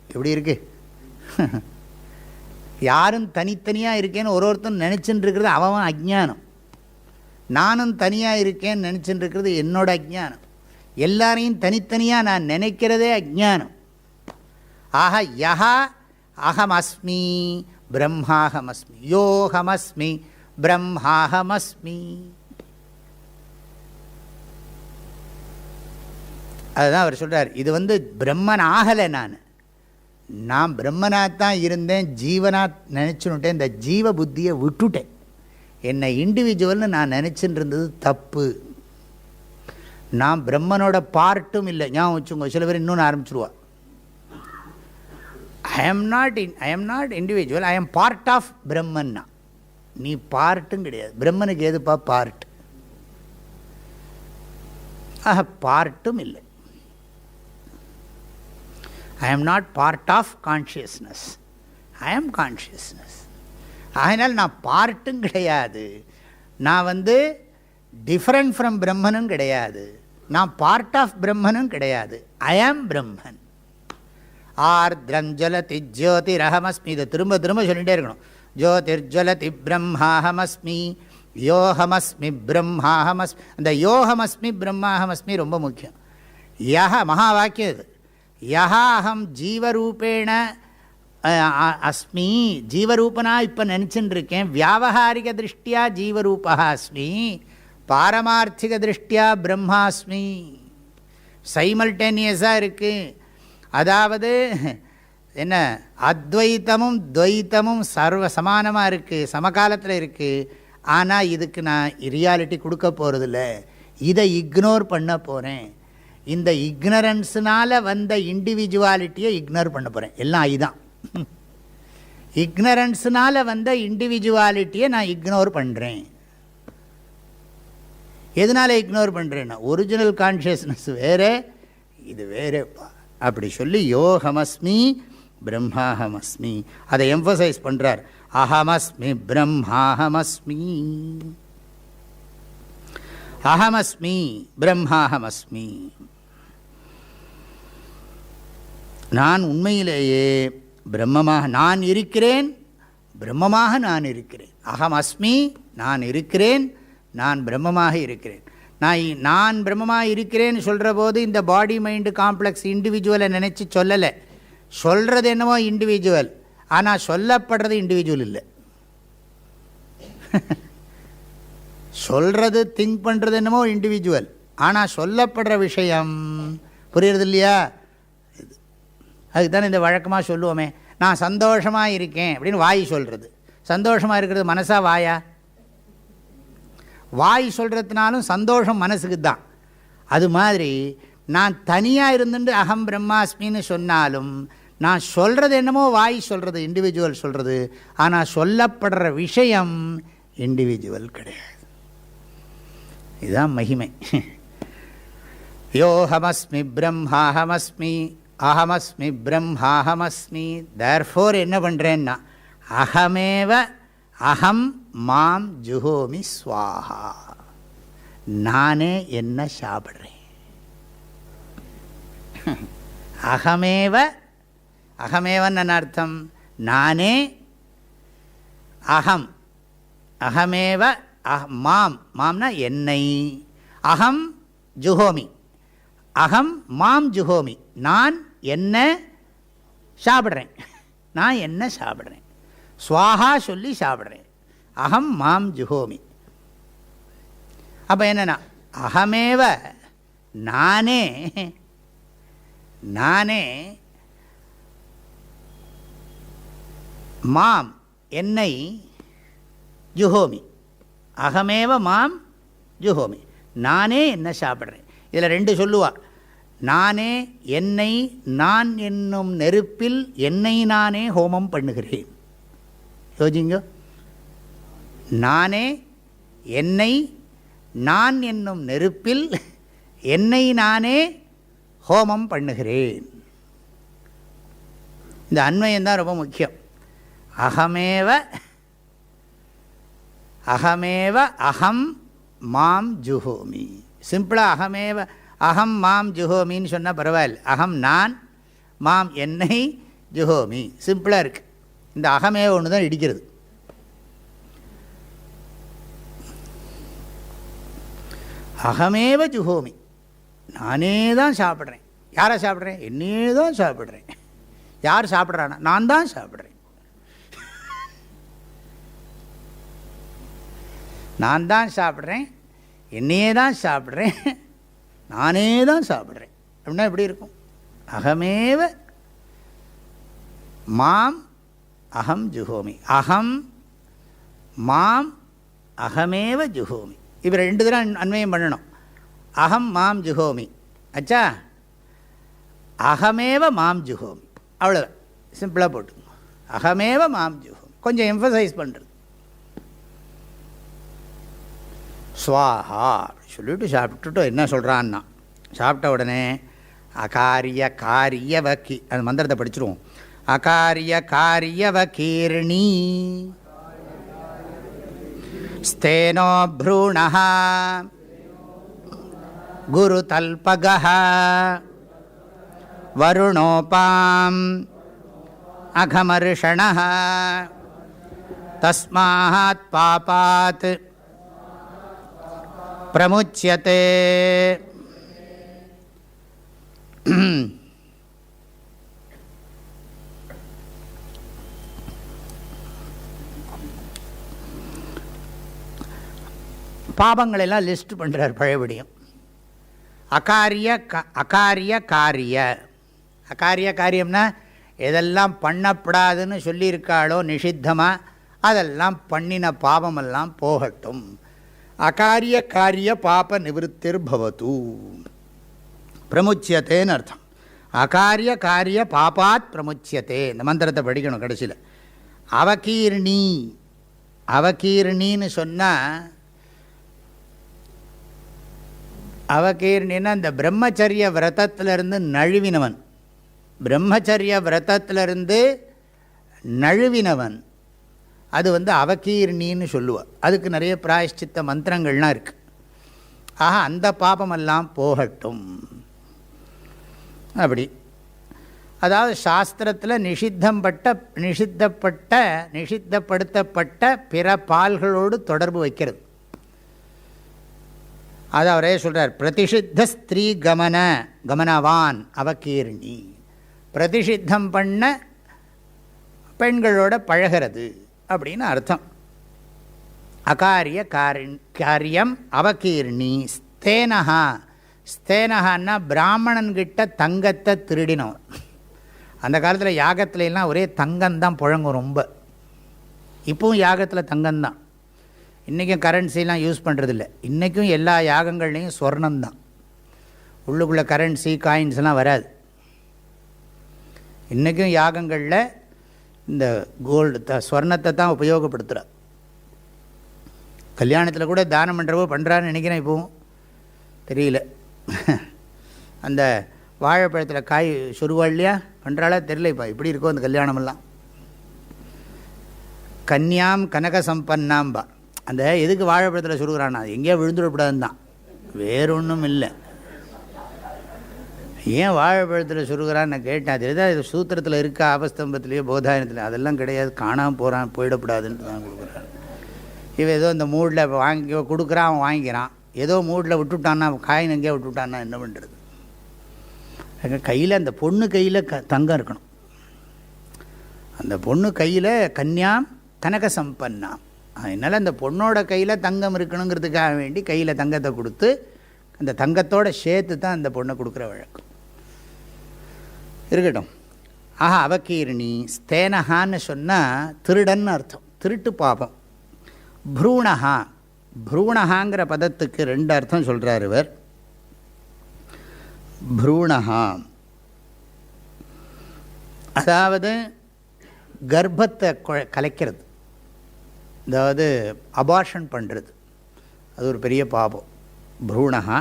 எப்படி இருக்கு? யாரும் தனித்தனியாக இருக்கேன்னு ஒரு ஒருத்தன் நினச்சின்னு இருக்கிறது அவன் அஜ்ஞானம். நானும் தனியாக இருக்கேன்னு நினச்சின்னு இருக்கிறது என்னோட அஜ்ஞானம். எல்லாரையும் தனித்தனியாக நான் நினைக்கிறதே அஜ்ஞானம். ஆக யஹா அகமஸ்மி பிரம்மாஹமஸ்மி யோகமஸ்மி பிரம்மாஹமஸ்மி. அதுதான் அவர் சொல்கிறார் இது வந்து பிரம்மன் ஆகலை நான். நான் பிரம்மனாகத்தான் இருந்தேன் ஜீவனாக நினச்சுன்னுட்டேன் இந்த ஜீவ புத்தியை விட்டுட்டேன். என்னை இண்டிவிஜுவல்னு நான் நினச்சின்னு இருந்தது தப்பு. நான் பிரம்மனோட பார்ட்டும் இல்லை. ஞாபகம் வச்சுங்க சில பேர் இன்னொன்று ஆரம்பிச்சிருவா. I am not in I am not individual I am part of பிரம்மன்னா. நீ பார்ட்டும் கிடையாது. பிரம்மனுக்கு எதுப்பா பார்ட் ஆஹ பார்ட்டும் இல்லை. I am not part of consciousness I am consciousness அதனால் நான் பார்ட்டும் கிடையாது. நான் வந்து டிஃப்ரெண்ட் ஃப்ரம் பிரம்மனும் கிடையாது. நான் பார்ட் ஆஃப் பிரம்மனும் கிடையாது. ஐ ஆம் பிரம்மன் ஆர்திரஞ்சலதி ஜோதிரஹமஸ்மி. இதை திரும்ப திரும்ப சொல்லிகிட்டே இருக்கணும். ஜோதிர்ஜலதி பிரம்மாஹமஸ்மி யோகமஸ்மி பிரம்மாஹமஸ் அந்த யோகமஸ்மி பிரம்மாஹமஸ்மி ரொம்ப முக்கியம். யஹ மகா வாக்கியம் இது. யஹா அகம் ஜீவரூபேண அஸ்மி. ஜீவரூபனாக இப்போ நினச்சின்னு இருக்கேன் வியாபகாரிக திருஷ்டியா ஜீவரூபா அஸ்மி. பாரமார்த்திக திருஷ்டியா பிரம்மாஸ்மி. சைமல்டேனியஸாக இருக்குது அதாவது என்ன அத்வைத்தமும் துவைத்தமும் சர்வ சமானமாக இருக்குது சமகாலத்தில் இருக்குது ஆனால் இதுக்கு நான் ரியாலிட்டி கொடுக்க போகிறதில்ல இதை இக்னோர் பண்ண போகிறேன் இந்த இக்னரன்ஸுனால் வந்த இண்டிவிஜுவாலிட்டியை இக்னோர் பண்ண போகிறேன் எல்லாம் ஐதான் இக்னரன்ஸுனால் வந்த இண்டிவிஜுவாலிட்டியை நான் இக்னோர் பண்ணுறேன் எதனால் இக்னோர் பண்ணுறேன்னா ஒரிஜினல் கான்ஷியஸ்னஸ் வேறு இது வேறுப்பா அப்படி சொல்லி யோகமஸ்மி பிரம்மாஹமஸ்மி அதை எம்ஃபசைஸ் பண்ணுறார் அகமஸ்மி பிரம்மாஹமஸ்மி. அகமஸ்மி பிரம்மாஹமஸ்மி. நான் உண்மையிலேயே பிரம்மமாக நான் இருக்கிறேன் பிரம்மமாக நான் இருக்கிறேன். அகம் அஸ்மி நான் இருக்கிறேன் நான் பிரம்மமாக இருக்கிறேன். நான் நான் பிரம்மமாக இருக்கிறேன்னு சொல்கிற போது இந்த பாடி மைண்டு காம்ப்ளெக்ஸ் இண்டிவிஜுவலை நினச்சி சொல்லலை. சொல்கிறது என்னவோ இண்டிவிஜுவல் ஆனால் சொல்லப்படுறது இண்டிவிஜுவல் இல்லை. சொல்கிறது திங்க் பண்ணுறது என்னமோ இண்டிவிஜுவல் ஆனால் சொல்லப்படுற விஷயம் புரியுறது இல்லையா அதுக்கு தானே இந்த வழக்கமாக சொல்லுவோமே. நான் சந்தோஷமாக இருக்கேன் அப்படின்னு வாய் சொல்கிறது சந்தோஷமாக இருக்கிறது மனசா வாயா? வாய் சொல்கிறதுனாலும் சந்தோஷம் மனசுக்கு தான் அது மாதிரி நான் தனியாக இருந்துட்டு அகம் பிரம்மாஸ்மின்னு சொன்னாலும் நான் சொல்கிறது என்னமோ வாய் சொல்கிறது இண்டிவிஜுவல் சொல்கிறது ஆனால் சொல்லப்படுற விஷயம் இண்டிவிஜுவல் கிடையாது. இதுதான் மகிமை. யோஹமஸ்மி பிரம்மாஹமஸ்மி அகமஸ்மி பிரம்மாஹமஸ்மி. தேர்ஃபோர் என்ன பண்ணுறேன்னா அகமேவ அகம் மாம் ஜுஹோமி ஸ்வாஹா. நானே என்ன சாப்பிட்றேன்? அகமேவ அகமேவன்னு அர்த்தம்? நானே அகம் அகமேவ அஹ் மாம் மாம்னா என்னை. அகம் ஜுஹோமி அகம் மாம் ஜுஹோமி நான் என்ன சாப்பிட்றேன்? நான் என்ன சாப்பிட்றேன்? சுவாகா சொல்லி சாப்பிட்றேன். அகம் மாம் ஜுஹோமி. அப்போ என்னென்னா அகமேவ நானே நானே மாம் என்னை ஜுஹோமி. அகமேவ மாம் ஜுஹோமி. நானே என்ன சாப்பிட்றேன்? இதில் ரெண்டு சொல்லுவாள் நானே என்னை நான் என்னும் நெருப்பில் என்னை நானே ஹோமம் பண்ணுகிறேன். யோசிங்க. நானே என்னை நான் என்னும் நெருப்பில் என்னை நானே ஹோமம் பண்ணுகிறேன். இந்த அண்மையந்தான் ரொம்ப முக்கியம். அகமேவ அகமேவ அகம் மாம் ஜுஹோமி. சிம்பிளாக அகமேவ அகம் மாம் ஜுஹோமின்னு சொன்னால் பரவாயில்ல. அகம் நான் மாம் என்னை ஜுஹோமி. சிம்பிளாக இருக்குது இந்த அகமே ஒன்று தான் இடிக்கிறது. அகமேவ ஜுஹோமி. நானே தான் சாப்பிட்றேன். யாரை சாப்பிட்றேன்? என்னையே தான் சாப்பிட்றேன். யார் சாப்பிட்றானா? நான் தான் சாப்பிட்றேன். நான் தான் சாப்பிட்றேன். என்னையே தான் சாப்பிட்றேன். நானே தான் சாப்பிட்றேன். அப்படின்னா எப்படி இருக்கும்? அகமேவ மாம் அகம் ஜுஹோமி. அகம் மாம் அகமேவ ஜுஹோமி. இப்போ ரெண்டு தரம் அன்வயம் பண்ணணும். அகம் மாம் ஜுஹோமி. அச்சா? அகமேவ மாம் ஜுஹோமி. அவ்வளோதான் சிம்பிளாக போட்டு அகமேவ மாம் ஜுஹோமி. கொஞ்சம் எம்ஃபசைஸ் பண்ணுறது ஸ்வாஹா சொல்லிவிட்டு சாப்பிட்டுட்டு என்ன சொல்கிறான்னா சாப்பிட்ட உடனே அகாரிய காரிய வக்கி அந்த மந்திரத்தை படிச்சிருவோம். அகாரிய காரிய வக்கீர்ணி ஸ்தேனோ ப்ரூணா குரு தல்பக வருணோபாம் அகமர்ஷண தஸ்மாத் பாபாத் பிரமுச்சியते பாபங்களெல்லாம் லிஸ்ட் பண்ணுறார் பழையபடியும் அகாரிய க அகாரிய காரிய அகாரிய காரியம்னா எதெல்லாம் பண்ணப்படாதுன்னு சொல்லியிருக்காளோ நிஷித்தமாக அதெல்லாம் பண்ணின பாபமெல்லாம் போகட்டும் அகாரிய காரிய பாப நிவத்திர் பவத்து பிரமுச்சியத்தேன்னு அர்த்தம் அகாரிய காரிய பாபாத் பிரமுச்சியத்தே இந்த மந்திரத்தை படிக்கணும் கடைசியில். அவகீர்ணி அவகீர்ணின்னு சொன்னால் அவகீர்ணின்னா இந்த பிரம்மச்சரிய விரதத்திலிருந்து நழுவினவன். பிரம்மச்சரிய விரதத்திலிருந்து நழுவினவன். அது வந்து அவகீர்ணின்னு சொல்லுவாள் அதுக்கு நிறைய பிராயஷ்சித்த மந்திரங்கள்லாம் இருக்குது ஆக அந்த பாபமெல்லாம் போகட்டும். அப்படி. அதாவது சாஸ்திரத்தில் நிஷித்தம்பட்ட நிஷித்தப்பட்ட நிஷித்தப்படுத்தப்பட்ட பிற பால்களோடு தொடர்பு வைக்கிறது. அது அவரே சொல்கிறார் பிரதிஷித்த ஸ்திரீ கமன கமனவான் அவகீர்ணி பிரதிஷித்தம் பண்ண பெண்களோட பழகிறது. அப்படின்னு அர்த்தம். அகாரிய காரியம் அவகீர்ணி ஸ்தேனஹா. ஸ்தேனஹான்னா பிராமணன்கிட்ட தங்கத்தை திருடினோம். அந்த காலத்தில் யாகத்துலலாம் ஒரே தங்கம்தான் புழங்கும் ரொம்ப. இப்போவும் யாகத்தில் தங்கம்தான். இன்றைக்கும் கரன்சிலாம் யூஸ் பண்ணுறதில்ல இன்றைக்கும் எல்லா யாகங்கள்லேயும் ஸ்வர்ணம்தான் உள்ளுக்குள்ளே கரன்சி காயின்ஸ்லாம் வராது. இன்றைக்கும் யாகங்களில் இந்த கோல்டு த ஸ்வர்ணத்தை தான் உபயோகப்படுத்துகிறா கல்யாணத்தில் கூட தானம் பண்ணுறவோ பண்ணுறான்னு நினைக்கிறேன் இப்போவும் தெரியல. அந்த வாழைப்பழத்தில் காய் சொருவா இல்லையா? பண்ணுறாளா தெரியல இப்போ. இப்படி இருக்கும் அந்த கல்யாணமெல்லாம். கன்யாம் கனக சம்பன்னாம்பா அந்த எதுக்கு வாழைப்பழத்தில் சுருகிறானா அது எங்கேயா விழுந்துடக்கூடாதுன்னு தான் வேறு ஒன்றும் இல்லை. ஏன் வாழைப்பழத்தில் சுருகிறான்னு நான் கேட்டேன். அது எதாவது இது சூத்திரத்தில் இருக்கா ஆபஸ்தம்பத்துலேயோ போதாயனத்தில்? அதெல்லாம் கிடையாது. காணாமல் போகிறான் போயிடக்கூடாதுன்னு தான் கொடுக்குறான் இவன் ஏதோ இந்த மூடில் வாங்கி கொடுக்குறான் அவன் வாங்கிக்கிறான். ஏதோ மூடில் விட்டுவிட்டான்னா காயின் எங்கேயோ விட்டுவிட்டான்னா என்ன பண்ணுறது எங்கள் கையில் அந்த பொண்ணு கையில் க தங்கம் இருக்கணும். அந்த பொண்ணு கையில் கன்யாம் கனக சம்பன்னாம் அதனால் அந்த பொண்ணோட கையில் தங்கம் இருக்கணுங்கிறதுக்காக வேண்டி கையில் தங்கத்தை கொடுத்து அந்த தங்கத்தோட சேர்த்து தான் அந்த பொண்ணை கொடுக்குற வழக்கம். இருக்கட்டும். ஆஹா அவகீர்ணி ஸ்தேனஹான்னு சொன்னால் திருடன்னு அர்த்தம். திருட்டு பாபம் ப்ரூணஹா ப்ரூணஹாங்கிற பதத்துக்கு ரெண்டு அர்த்தம் சொல்கிறார் இவர். ப்ரூணஹா அதாவது கர்ப்பத்தை கலைக்கிறது. அதாவது அபார்ஷன் பண்ணுறது அது ஒரு பெரிய பாபம் ப்ரூணகா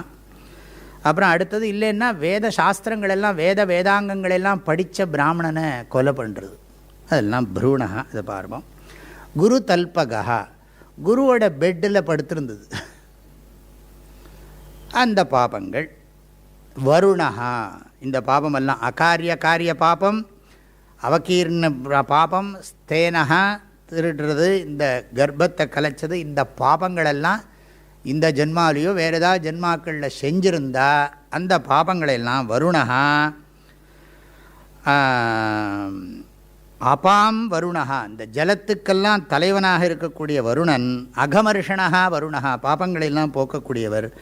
அப்புறம் அடுத்தது இல்லைன்னா வேத சாஸ்திரங்கள் எல்லாம் வேத வேதாங்கங்கள் எல்லாம் படித்த பிராமணனை கொலை பண்ணுறது அதெல்லாம் புரூணகா அதை பார்ப்போம் குரு தல்பகா குருவோட பெட்டில் படுத்திருந்தது. அந்த பாபங்கள் வருணகா இந்த பாபமெல்லாம் அகாரிய காரிய பாபம் அவகீர்ண பாபம் ஸ்தேனகா திருடுறது இந்த கர்ப்பத்தை கலைச்சது இந்த பாபங்களெல்லாம் இந்த ஜென்மாலேயோ வேறு ஏதாவது ஜென்மாக்களில் செஞ்சிருந்தா அந்த பாபங்களெல்லாம் வருணகா அபாம் வருணகா இந்த ஜலத்துக்கெல்லாம் தலைவனாக இருக்கக்கூடிய வருணன் அகமர்ஷணகா வருணகா பாபங்களெல்லாம் போக்கக்கூடியவர்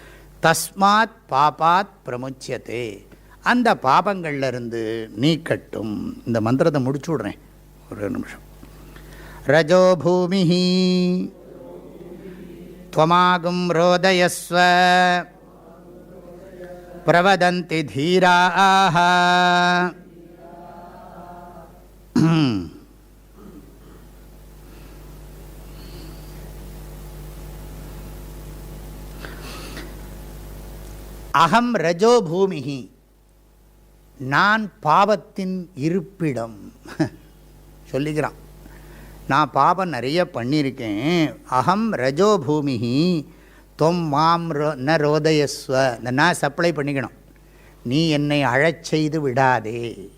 தஸ்மாத் பாபாத் பிரமுச்சியத்தே அந்த பாபங்கள்லேருந்து நீக்கட்டும். இந்த மந்திரத்தை முடிச்சு விட்றேன் ஒரு நிமிஷம். ரஜோபூமி त्वमागुं रोदयस्व प्रवदन्ति धीराः அகம் ரஜோ பூமிகி நான் பாவத்தின் இருப்பிடம் சொல்லிக்கிறான் நான் பாபம் நிறைய பண்ணியிருக்கேன். அகம் ரஜோ பூமி தொம் மாம் ரோ ந ரோதயஸ்வ. இந்த நான் சப்ளை பண்ணிக்கணும். நீ என்னை அழச் செய்து விடாதே.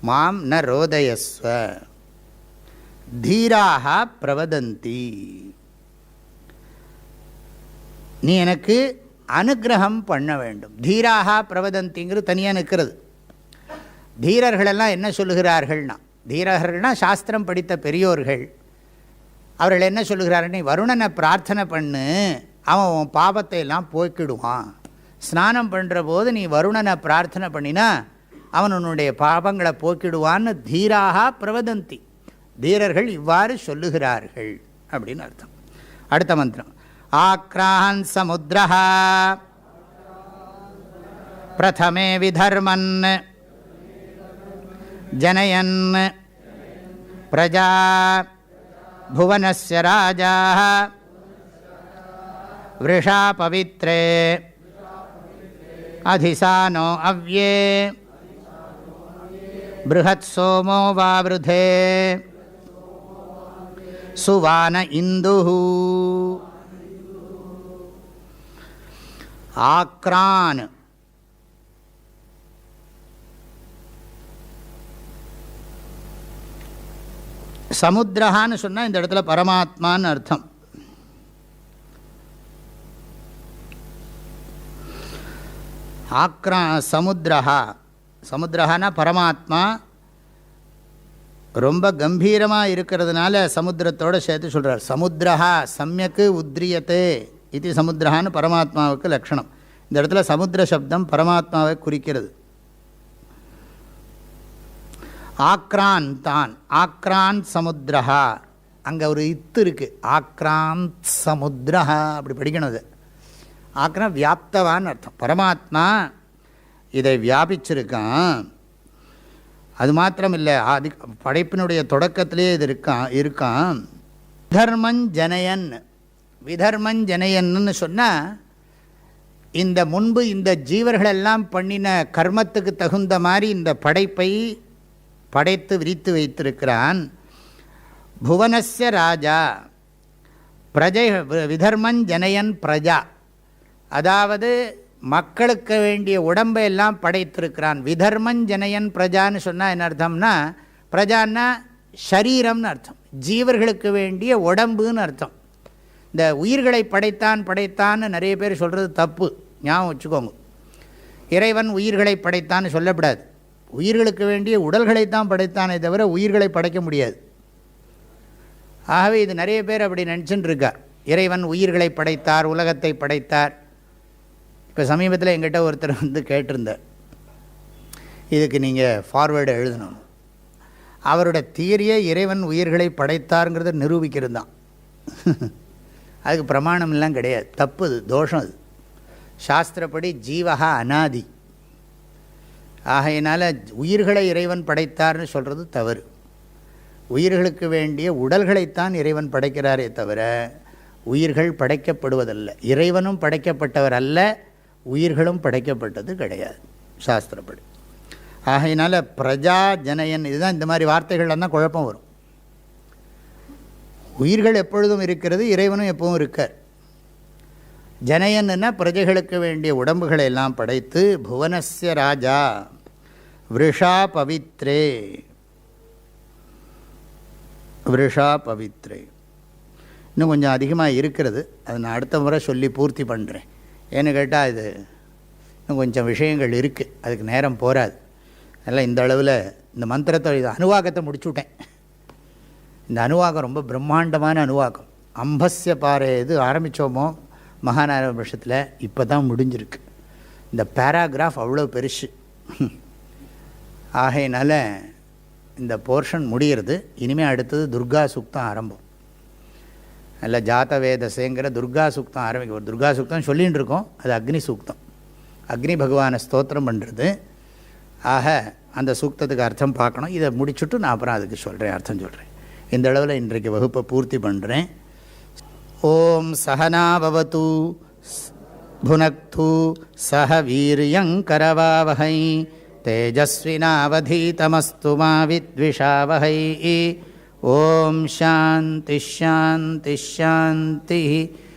மாம் ந ரோதயஸ்வ. தீராக பிரவதந்தி. நீ எனக்கு அனுகிரகம் பண்ண வேண்டும். தீராக பிரவதந்திங்கிறது தனியாக நிற்கிறது. தீரர்களெல்லாம் என்ன சொல்லுகிறார்கள்னா தீரகர்கள்னால் சாஸ்திரம் படித்த பெரியோர்கள். அவர்கள் என்ன சொல்லுகிறாருன்னு நீ வருணனை பிரார்த்தனை பண்ணு. அவன் உன் பாபத்தை எல்லாம் போக்கிடுவான். ஸ்நானம் பண்ணுற போது நீ வருணனை பிரார்த்தனை பண்ணினா அவன் உன்னுடைய பாபங்களை போக்கிடுவான்னு தீராக பிரவதந்தி. தீரர்கள் இவ்வாறு சொல்லுகிறார்கள் அப்படின்னு அர்த்தம். அடுத்த மந்திரம். ஆக்ரான் சமுத்திரா பிரதமே விதர்மன். जनयन् प्रजा भुवनस्य राजाः वृषा पवित्रे अधिसानो अव्ये बृहत्सोमो वावृधे सुवान इन्दुः आक्रान् சமுத்திரஹான்னு சொன்னால் இந்த இடத்துல பரமாத்மான்னு அர்த்தம். ஆக்ரா சமுத்திரஹா. சமுத்திரஹானா பரமாத்மா ரொம்ப கம்பீரமாக இருக்கிறதுனால சமுத்திரத்தோடு சேர்த்து சொல்கிறார் சமுத்திரஹா சமயக்கு உத்ரியத்தே இது சமுத்திரஹான்னு பரமாத்மாவுக்கு லக்ஷணம் இந்த இடத்துல சமுத்திர சப்தம் பரமாத்மாவை குறிக்கிறது. ஆக்ராந்தான். ஆக்ராந்த் சமுத்திரஹா. அங்கே ஒரு இத்து இருக்குது ஆக்ராந்த் சமுத்திரஹா. அப்படி படிக்கணும் அது. ஆக்ரா வியாப்தவான்னு அர்த்தம். பரமாத்மா இதை வியாபிச்சிருக்கான். அது மாத்திரம் இல்லை அது படைப்பினுடைய தொடக்கத்திலே இது இருக்கான் இருக்கான். விதர்மன் ஜனயன். விதர்மன் ஜனயன்னு சொன்னால் இந்த முன்பு இந்த ஜீவர்களெல்லாம் பண்ணின கர்மத்துக்கு தகுந்த மாதிரி இந்த படைப்பை படைத்து விரித்து வைத்திருக்கிறான். புவனஸ்ய ராஜா பிரஜை விதர்மன் ஜனயன் பிரஜா. அதாவது மக்களுக்கு வேண்டிய உடம்பை எல்லாம் படைத்திருக்கிறான். விதர்மன் ஜனயன் பிரஜான்னு சொன்னால் என்ன அர்த்தம்னா பிரஜான்னா ஷரீரம்னு அர்த்தம். ஜீவர்களுக்கு வேண்டிய உடம்புன்னு அர்த்தம். இந்த உயிர்களை படைத்தான் படைத்தான்னு நிறைய பேர் சொல்கிறது தப்பு. ஞாபகம் வச்சுக்கோங்க. இறைவன் உயிர்களை படைத்தான்னு சொல்லப்படாது. உயிர்களுக்கு வேண்டிய உடல்களைத்தான் படைத்தானே தவிர உயிர்களை படைக்க முடியாது. ஆகவே இது நிறைய பேர் அப்படி நினச்சின்னு இருக்கார் இறைவன் உயிர்களை படைத்தார் உலகத்தை படைத்தார். இப்போ சமீபத்தில் எங்கிட்ட ஒருத்தர் வந்து கேட்டிருந்தார். இதுக்கு நீங்கள் ஃபார்வேர்டு எழுதணும். அவரோட தியரியே இறைவன் உயிர்களை படைத்தாருங்கிறத நிரூபிக்கிறது தான் அதுக்கு பிரமாணம்லாம் கிடையாது. தப்பு அது தோஷம் அது. சாஸ்திரப்படி ஜீவகா அனாதி. ஆகையினால் உயிர்களை இறைவன் படைத்தார்னு சொல்கிறது தவறு. உயிர்களுக்கு வேண்டிய உடல்களைத்தான் இறைவன் படைக்கிறாரே தவிர உயிர்கள் படைக்கப்படுவதல்ல. இறைவனும் படைக்கப்பட்டவர் அல்ல உயிர்களும் படைக்கப்பட்டது கிடையாது. சாஸ்திரப்படி. ஆகையினால் பிரஜா ஜனயன் இதுதான் இந்த மாதிரி வார்த்தைகள்லாம் தான் குழப்பம் வரும். உயிர்கள் எப்பொழுதும் இருக்கிறது இறைவனும் எப்பவும் இருக்கார். ஜனயன்னா பிரஜைகளுக்கு வேண்டிய உடம்புகளை எல்லாம் படைத்து புவனஸ்ய ராஜா விருஷா பவித்ரே. விருஷா பவித்ரே. இன்னும் கொஞ்சம் அதிகமாக இருக்கிறது. அதை நான் அடுத்த முறை சொல்லி பூர்த்தி பண்ணுறேன் ஏன்னு கேட்டால் இது இன்னும் கொஞ்சம் விஷயங்கள் இருக்குது அதுக்கு நேரம் போகாது அதெல்லாம் இந்த அளவில் இந்த மந்திரத்தை இது அணுவாக்கத்தை முடிச்சுவிட்டேன் இந்த அணுவாக்கம் ரொம்ப பிரம்மாண்டமான அணுவாக்கம். அம்பஸ்ய பாறை இது ஆரம்பித்தோமோ மகாநாராயண வருஷத்தில் இப்போ தான் முடிஞ்சிருக்கு. இந்த பேராகிராஃப் அவ்வளோ பெருசு. ஆகையினால இந்த போர்ஷன் முடிகிறது இனிமேல் அடுத்தது துர்கா சுக்தம் ஆரம்பம். நல்ல ஜாத வேதசேங்கிற துர்கா சுக்தம் ஆரம்பிக்கும் துர்கா சுக்தம் சொல்லிகிட்டு இருக்கோம் அது அக்னி சூக்தம். அக்னி பகவானை ஸ்தோத்திரம் பண்ணுறது ஆக அந்த சூக்தத்துக்கு அர்த்தம் பார்க்கணும். இதை முடிச்சுட்டு நான் அப்புறம் அதுக்கு சொல்கிறேன் அர்த்தம் சொல்கிறேன் இந்த அளவில் இன்றைக்கு வகுப்பை பூர்த்தி பண்ணுறேன் ॐ सहना भवतु। भुनक्थू सह वीर्यङ्करवावहै। तेजस्विनावधीतमस्तु मा विद्विषावहैः। ॐ शान्तिशान्तिशान्तिः